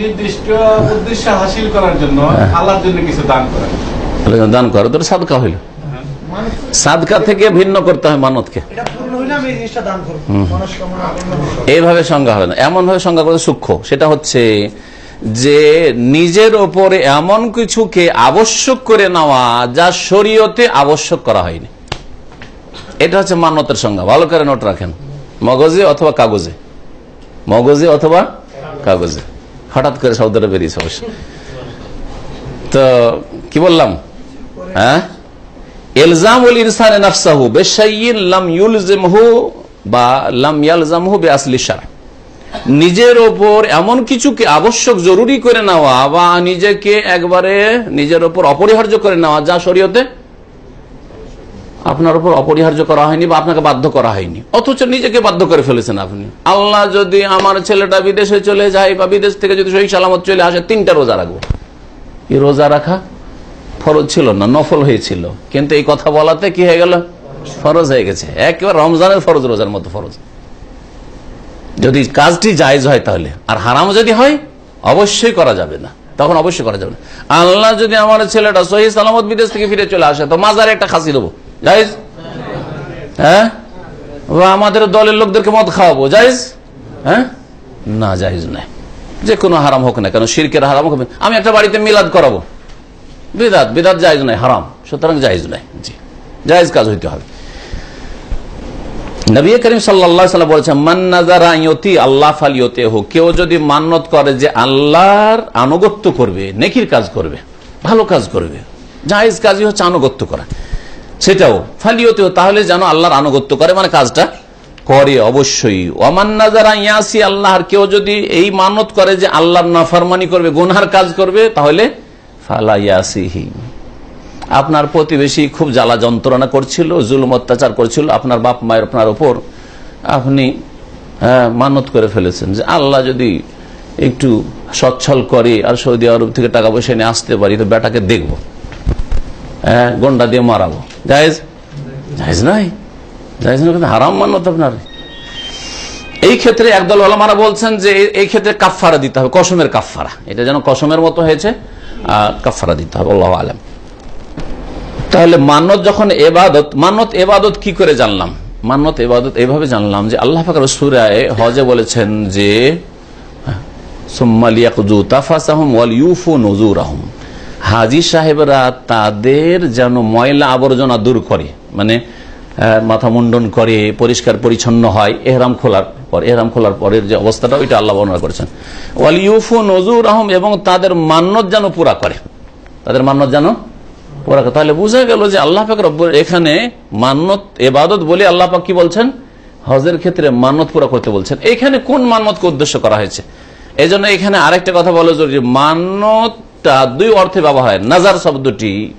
নির্দিষ্ট উদ্দেশ্য হাসিল করার জন্য। আল্লাহর জন্য কিছু দান করেন দান করো তোর সাদকা হইল। সাদকা থেকে ভিন্ন করতে হয় মানতকে এটা পূর্ণ হইলে আমি এই জিনিসটা দান করব। মানুষ কামনা পূর্ণ হবে। এইভাবে সংজ্ঞা হবে না। এমন ভাবে সংজ্ঞা করতে সূক্ষ্ম। সেটা হচ্ছে যে নিজের ওপরে এমন কিছুকে আবশ্যক করে নেওয়া যা শরীয়তে আবশ্যক করা হয়নি। এটা হচ্ছে মান্যতের সংজ্ঞা। ভালো করে নোট রাখেন। মগজে অথবা কাগজে। মগজে অথবা কাগজে। হঠাৎ করে শব্দটা বেরিয়েছে অবশ্য। তো কি বললাম? হ্যাঁ? এলজামুল ইনসানে নাফসাহু বেশাইয়িন লাম ইউলজিমহু বা লাম ইয়ালজামহু বিআসলি শারআ নিজের ওপর এমন কিছুকে আবশ্যক জরুরি করে নেওয়া বা নিজেকে একবারে নিজের ওপর অপরিহার্য করে নেওয়া যা শরীয়তে আপনার উপর অপরিহার্য করা হয়নি বা আপনাকে বাধ্য করা হয়নি। অথচ নিজেকে বাধ্য করে ফেলেছেন আপনি। আল্লাহ যদি আমার ছেলেটা বিদেশে চলে যায় বা বিদেশ থেকে যদি সহি সালামত চলে আসে, তিনটা রোজা রাখব। এই রোজা রাখা ফরজ ছিল না, নফল হয়েছিল। কিন্তু এই কথা বলাতে কি হয়ে গেল? ফরজ হয়ে গেছে। একেবারে রমজানের ফরজ, রোজার মতো ফরজ। যদি কাজটি জায়জ হয় তাহলে, আর হারাম যদি হয়, অবশ্যই করা যাবে না। তখন অবশ্যই করা যাবে না। আল্লাহ যদি আমার ছেলেটা সহি সালামত বিদেশ থেকে ফিরে চলে আসে, তো মাজারে একটা খাসি দেবো। জায়েজ? হ্যাঁ? আমাদের দলের লোকদেরকে মদ খাওয়াবো, জায়েজ? হ্যাঁ? না, জায়েজ নাই যে কোনো হারাম হোক না কেন, শিরকের হারাম হোক আমি একটা বাড়িতে মিলাদ করাবো। বিদাত বিদাত জায়েজ নাই হারাম। সুতরাং জায়েজ নাই জি, জায়েজ কাজ হইতে হবে। নবী করিম ইয়তি আল্লাহ ফালিয়তে হোক কেউ যদি মান্নত করে যে আল্লাহর আনুগত্য করবে, নেকির কাজ করবে, ভালো কাজ করবে, জায়েজ কাজই হচ্ছে আনুগত্য করা। সেটাও। ফালিয়তে তাহলে যেন আল্লাহর আনুগত্য করে মানে কাজটা করে অবশ্যই। ওমান নাজারা ইয়াসি আল্লাহর কেউ যদি এই মানত করে যে আল্লাহর নাফরমানি করবে গুনহার কাজ করবে তাহলে ফালা ইয়াসিহি। আপনার প্রতিবেশী খুব জ্বালা যন্ত্রণা করছিল জুলুম অত্যাচার করছিল আপনার বাপ মায়ের আপনার ওপর আপনি হ্যাঁ, মানত করে ফেলেছেন যে আল্লাহ যদি একটু সচ্ছল করে আর সৌদি আরব থেকে টাকা পয়সা নিয়ে আসতে পারি তো বেটাকে দেখব। হ্যাঁ গন্ডা দিয়ে মারাবো। জায়েজ? জায়েজ নাই। জায়েজ না কিন্তু হারাম মানত আপনার। এই ক্ষেত্রে একদল ওলামারা বলছেন যে এই- ক্ষেত্রে কাফারা দিতে হবে, কসমের কাফারা এটা যেন কসমের মতো হয়েছে কাফারা দিতে হবে, আল্লাহ আলম। তাহলে মান্নত যখন এবাদত মান্নত এবাদত কি করে জানলাম? মান্নত এবাদত এভাবে জানলাম যে আল্লাহ ফাকর সুরায় হজে বলেছেন যে সুম্মালিয়াকুজু তাফাসাহুম ওয়াল ইউফু নজুরাহুম। হাজি সাহেবরা তাদের যেন ময়লা আবর্জনা দূর করে মানে মাথা মুন্ডন করে, পরিষ্কার পরিচ্ছন্ন হয়, এহরাম খোলার পর, এহরাম খোলার পরের যে অবস্থাটা, ওইটা আল্লাহ বর্ণনা করেছেন। ওয়ালিউফু নজুর আহম এবং তাদের মান্নত যেন পুরা করে। তাদের মান্নত যেন পুরা করে। তাহলে বোঝা গেল যে আল্লাহ পাক এখানে মান্নত এবাদত বলে আল্লাহ পাক কি বলছেন? হজের ক্ষেত্রে মান্নত পুরা করতে বলছেন। এখানে কোন মান্নতকে উদ্দেশ্য করা হয়েছে? এই এখানে আরেকটা কথা বলা জরুরি। মান্যতটা দুই অর্থে ব্যবহার নাজার শব্দটি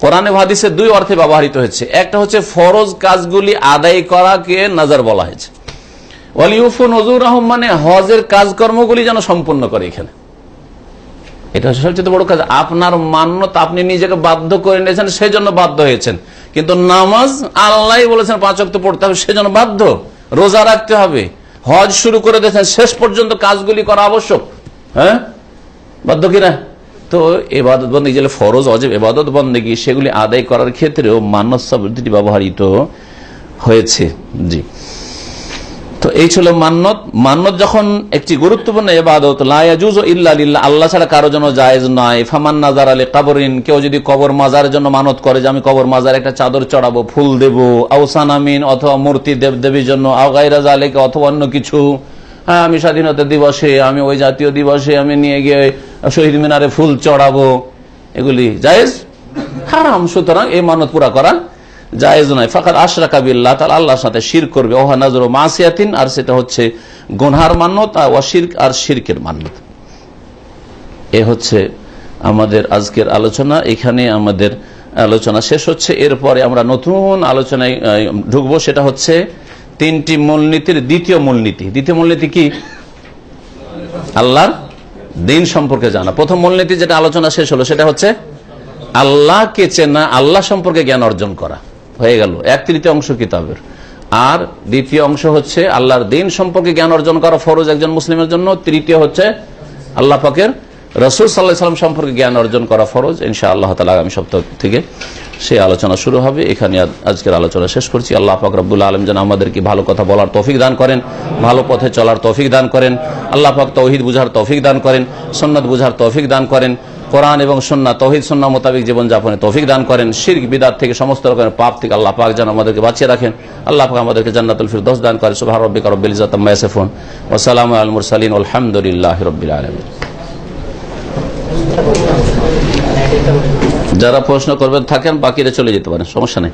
কোরআনে হাদিসে দুই অর্থে ব্যবহৃত হয়েছে। একটা হচ্ছে ফরজ কাজগুলি আদায় করাকে নাজার বলা হয়েছে। ওয়ালিউফু নজরুর রহমান মানে হজের কাজকর্মগুলি যেন সম্পূর্ণ করে এখানে। এটা সবচেয়ে বড় কাজ। আপনার মান্যত আপনি নিজেকে বাধ্য করে নিয়েছেন সেই জন্য বাধ্য হয়েছেন। কিন্তু নামাজ আল্লাহ বলেছেন, পাঁচ অক্ট পড়তে হবে, সেজন্য বাধ্য। রোজা রাখতে হবে। হজ শুরু করে দিয়েছেন, শেষ পর্যন্ত কাজগুলি করা আবশ্যক। হ্যাঁ? বাধ্য কিনা? তো এবাদত বন্দী যেগুলো ফরজ, অজেব এবাদত বন্দেগী সেগুলি আদায় করার ক্ষেত্রেও মান্যত শব্দটি ব্যবহৃত হয়েছে। জি। তো এই ছিল মান্নত মান্নত যখন একটি গুরুত্বপূর্ণ এবাদত লায়াজুজ ইল্লা আল্লাহ ছাড়া কারও জন্য জায়েজ নয়। ফামান নাজার আলী কাবরিন কেউ যদি কবর মাজারের জন্য মানত করে যে আমি কবর মাজার একটা চাদর চড়াবো, ফুল দেব আউসান আমিন অথবা মূর্তি দেব, দেবীর জন্য আগাইরাজ আলীকে অথবা অন্য কিছু আমি স্বাধীনতা দিবসে, আমি ওই জাতীয় দিবসে, আমি নিয়ে গিয়ে শহীদ মিনারে ফুল চড়াবো। এগুলি জায়েজ? হারাম। সুতরাং এই মানত পুরা করা জায়েজ নয়। ফাকাত আশরাকা বিল্লাহ, তাহলে আল্লাহর সাথে শির করবে। ওহা নাজর মাসিয়াতিন, আর সেটা হচ্ছে গুনহার মান্যত ওয়াশির আর শিরকের মান্যত এ হচ্ছে আমাদের আজকের আলোচনা। এখানে আমাদের আলোচনা শেষ হচ্ছে। এরপরে আমরা নতুন আলোচনায় ঢুকবো। সেটা হচ্ছে তিনটি মূলনীতির দ্বিতীয় মূলনীতি। দ্বিতীয় মূলনীতি কি? আল্লাহর দিন সম্পর্কে জানা। প্রথম মূলনীতি যেটা আলোচনা শেষ হলো, সেটা হচ্ছে আল্লাহকে চেনা, আল্লাহ সম্পর্কে জ্ঞান অর্জন করা। হয়ে গেল। এক তৃতীয় অংশ কিতাবের। আর দ্বিতীয় অংশ হচ্ছে আল্লাহর দিন সম্পর্কে জ্ঞান অর্জন করা ফরজ একজন মুসলিমের জন্য। তৃতীয় হচ্ছে আল্লাহ পাকের রসুল সাল্লাহ সাল্লাম সম্পর্কে জ্ঞান অর্জন করা ফরজ। ইনশা আল্লাহ তালা আগামী সপ্তাহ থেকে সেই আলোচনা শুরু হবে। এখানে আজকের আলোচনা শেষ করছি। আল্লাহ পাক আলম যেন আমাদেরকে ভালো কথা বলার তৌফিক দান করেন, ভালো পথে চলার তৌফিক দান করেন, আল্লাহ পাক তৌহিদ বুঝার তৌফিক দান করেন সন্ন্যত বুঝার তৌফিক দান করেন, কোরআন এবং সন্না তৌহিদ সন্না মোতাবেক জীবনযাপনে তৌফিক দান করেন, শির্ক, বিদাত থেকে সমস্ত রকমের পাপ থেকে আল্লাহ পাক যেন আমাদেরকে বাঁচিয়ে রাখেন। আল্লাহ পাক আমাদেরকে জান্নাতুল ফিরদৌস দান করেন। সুবহান রাব্বিকা রব্বিল ইজ্জাতি আম্মা ইয়াসিফুন। ওয়া সালামু আলাল মুরসালিন। আলহামদুলিল্লাহি রাব্বিল আলামিন। যারা প্রশ্ন করবেন থাকেন বাকিরা চলে যেতে পারেন সমস্যা নেই।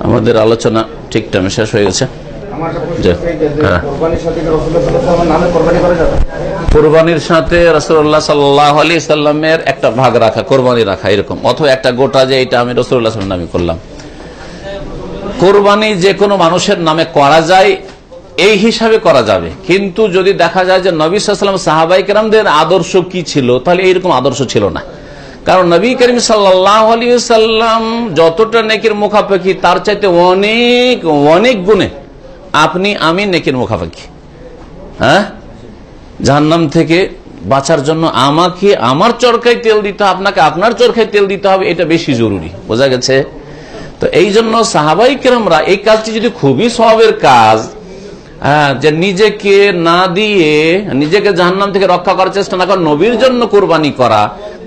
আমাদের আলোচনা ঠিক টাইমে শেষ হয়ে গেছে। হ্যাঁ। কোরবানির সাথে কোরবানির রসুল্লাহ সাল্লাহ আলি সাল্লামের একটা ভাগ রাখা কোরবানি রাখা এরকম। অথবা একটা গোটা যে এটা আমি রসুল্লাহ সাল্লাম নামে করলাম। কোরবানি যে কোনো মানুষের নামে করা যায় এই হিসাবে করা যাবে। কিন্তু যদি দেখা যায় যে নবী সাল্লাম সাহাবাই কেরামদের আদর্শ কি ছিল তাহলে এইরকম আদর্শ ছিল না। কারণ নবী করিম সাল্লাহ সাল্লাম যতটা নেকির মুখাপেক্ষি তার চাইতে অনেক অনেক গুণে আপনি আমি নেকির মুখাপেক্ষি। হ্যাঁ? জাহান্নাম থেকে বাঁচার জন্য আমাকে আমার চরকায় তেল দিতে হবে আপনাকে আপনার চরকায় তেল দিতে হবে এটা বেশি জরুরি। বোঝা গেছে? তো এই জন্য সাহাবাই কেরামরা এই কাজটি যদি খুবই স্বভাবের কাজ হ্যাঁ, যে নিজেকে না দিয়ে নিজেকে জাহান্নাম থেকে রক্ষা করার চেষ্টা না করা নবীর জন্য কোরবানি করা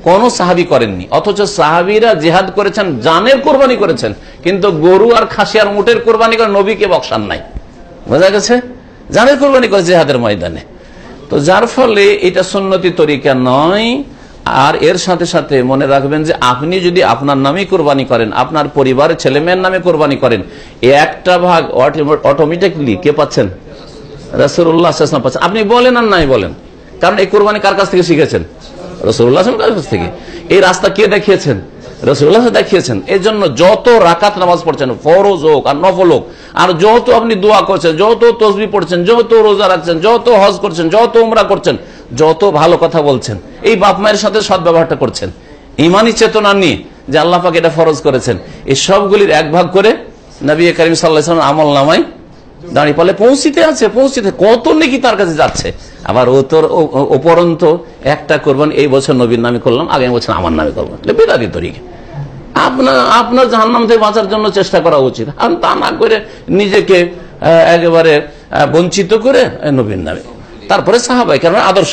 কোন সাহাবি করেননি। অথচ সাহাবিরা জেহাদ করেছেন, জানের কোরবানি করেছেন, কিন্তু গরু আর খাসি আর মুটের কোরবানি করে নবীকে বকসান নাই। বোঝা গেছে? জানের কোরবানি করে জেহাদের ময়দানে। তো যার ফলে এটা সন্নতি তরিকা নয়। আর এর সাথে সাথে মনে রাখবেন যে আপনি যদি আপনার নামে কোরবানি করেন, আপনার পরিবারের ছেলে মেয়ের নামে কোরবানি করেন একটা ভাগ অটোমেটিকলি কে পাচ্ছেন? রসুল্লাহ পাচ্ছেন। আপনি বলেন আর নাই বলেন। কারণ এই কোরবানি কার কাছ থেকে শিখেছেন? রসুল্লাহ কাছ থেকে। এই রাস্তা কে দেখিয়েছেন? দেখিয়েছেন। এই জন্য যত রাকাত নামাজ পড়ছেন, ফরজ হোক আর নফল হোক, আর যত আপনি দোয়া করছেন, যত তসবি পড়ছেন, যত রোজা রাখছেন, যত হজ করছেন, যত করছেন, যত ভালো কথা বলছেন, এই বাপ মায়ের সাথে সদ্ব্যবহারটা করছেন। ইমানি চেতনা নিয়ে যে আল্লাহ পাক এটা ফরজ করেছেন। এই সবগুলির এক ভাগ করে নবী করিম সাল্লাহ আমল নামাই দাঁড়িয়ে পালে পৌঁছিতে আছে, পৌঁছিতে কত নাকি তার কাছে যাচ্ছে। আবার ও তোর উপরন্ত একটা করবেন এই বছর নবীর নামে করলাম, আগামী বছর আমার নামে করব। বেদাতি তরিকে। আপনার আপনার জাহান্নাম থেকে বাঁচার জন্য চেষ্টা করা উচিত। আর তা না করে নিজেকে একেবারে বঞ্চিত করে নবীন নামে। তারপরে সাহাবাই কারণ আদর্শ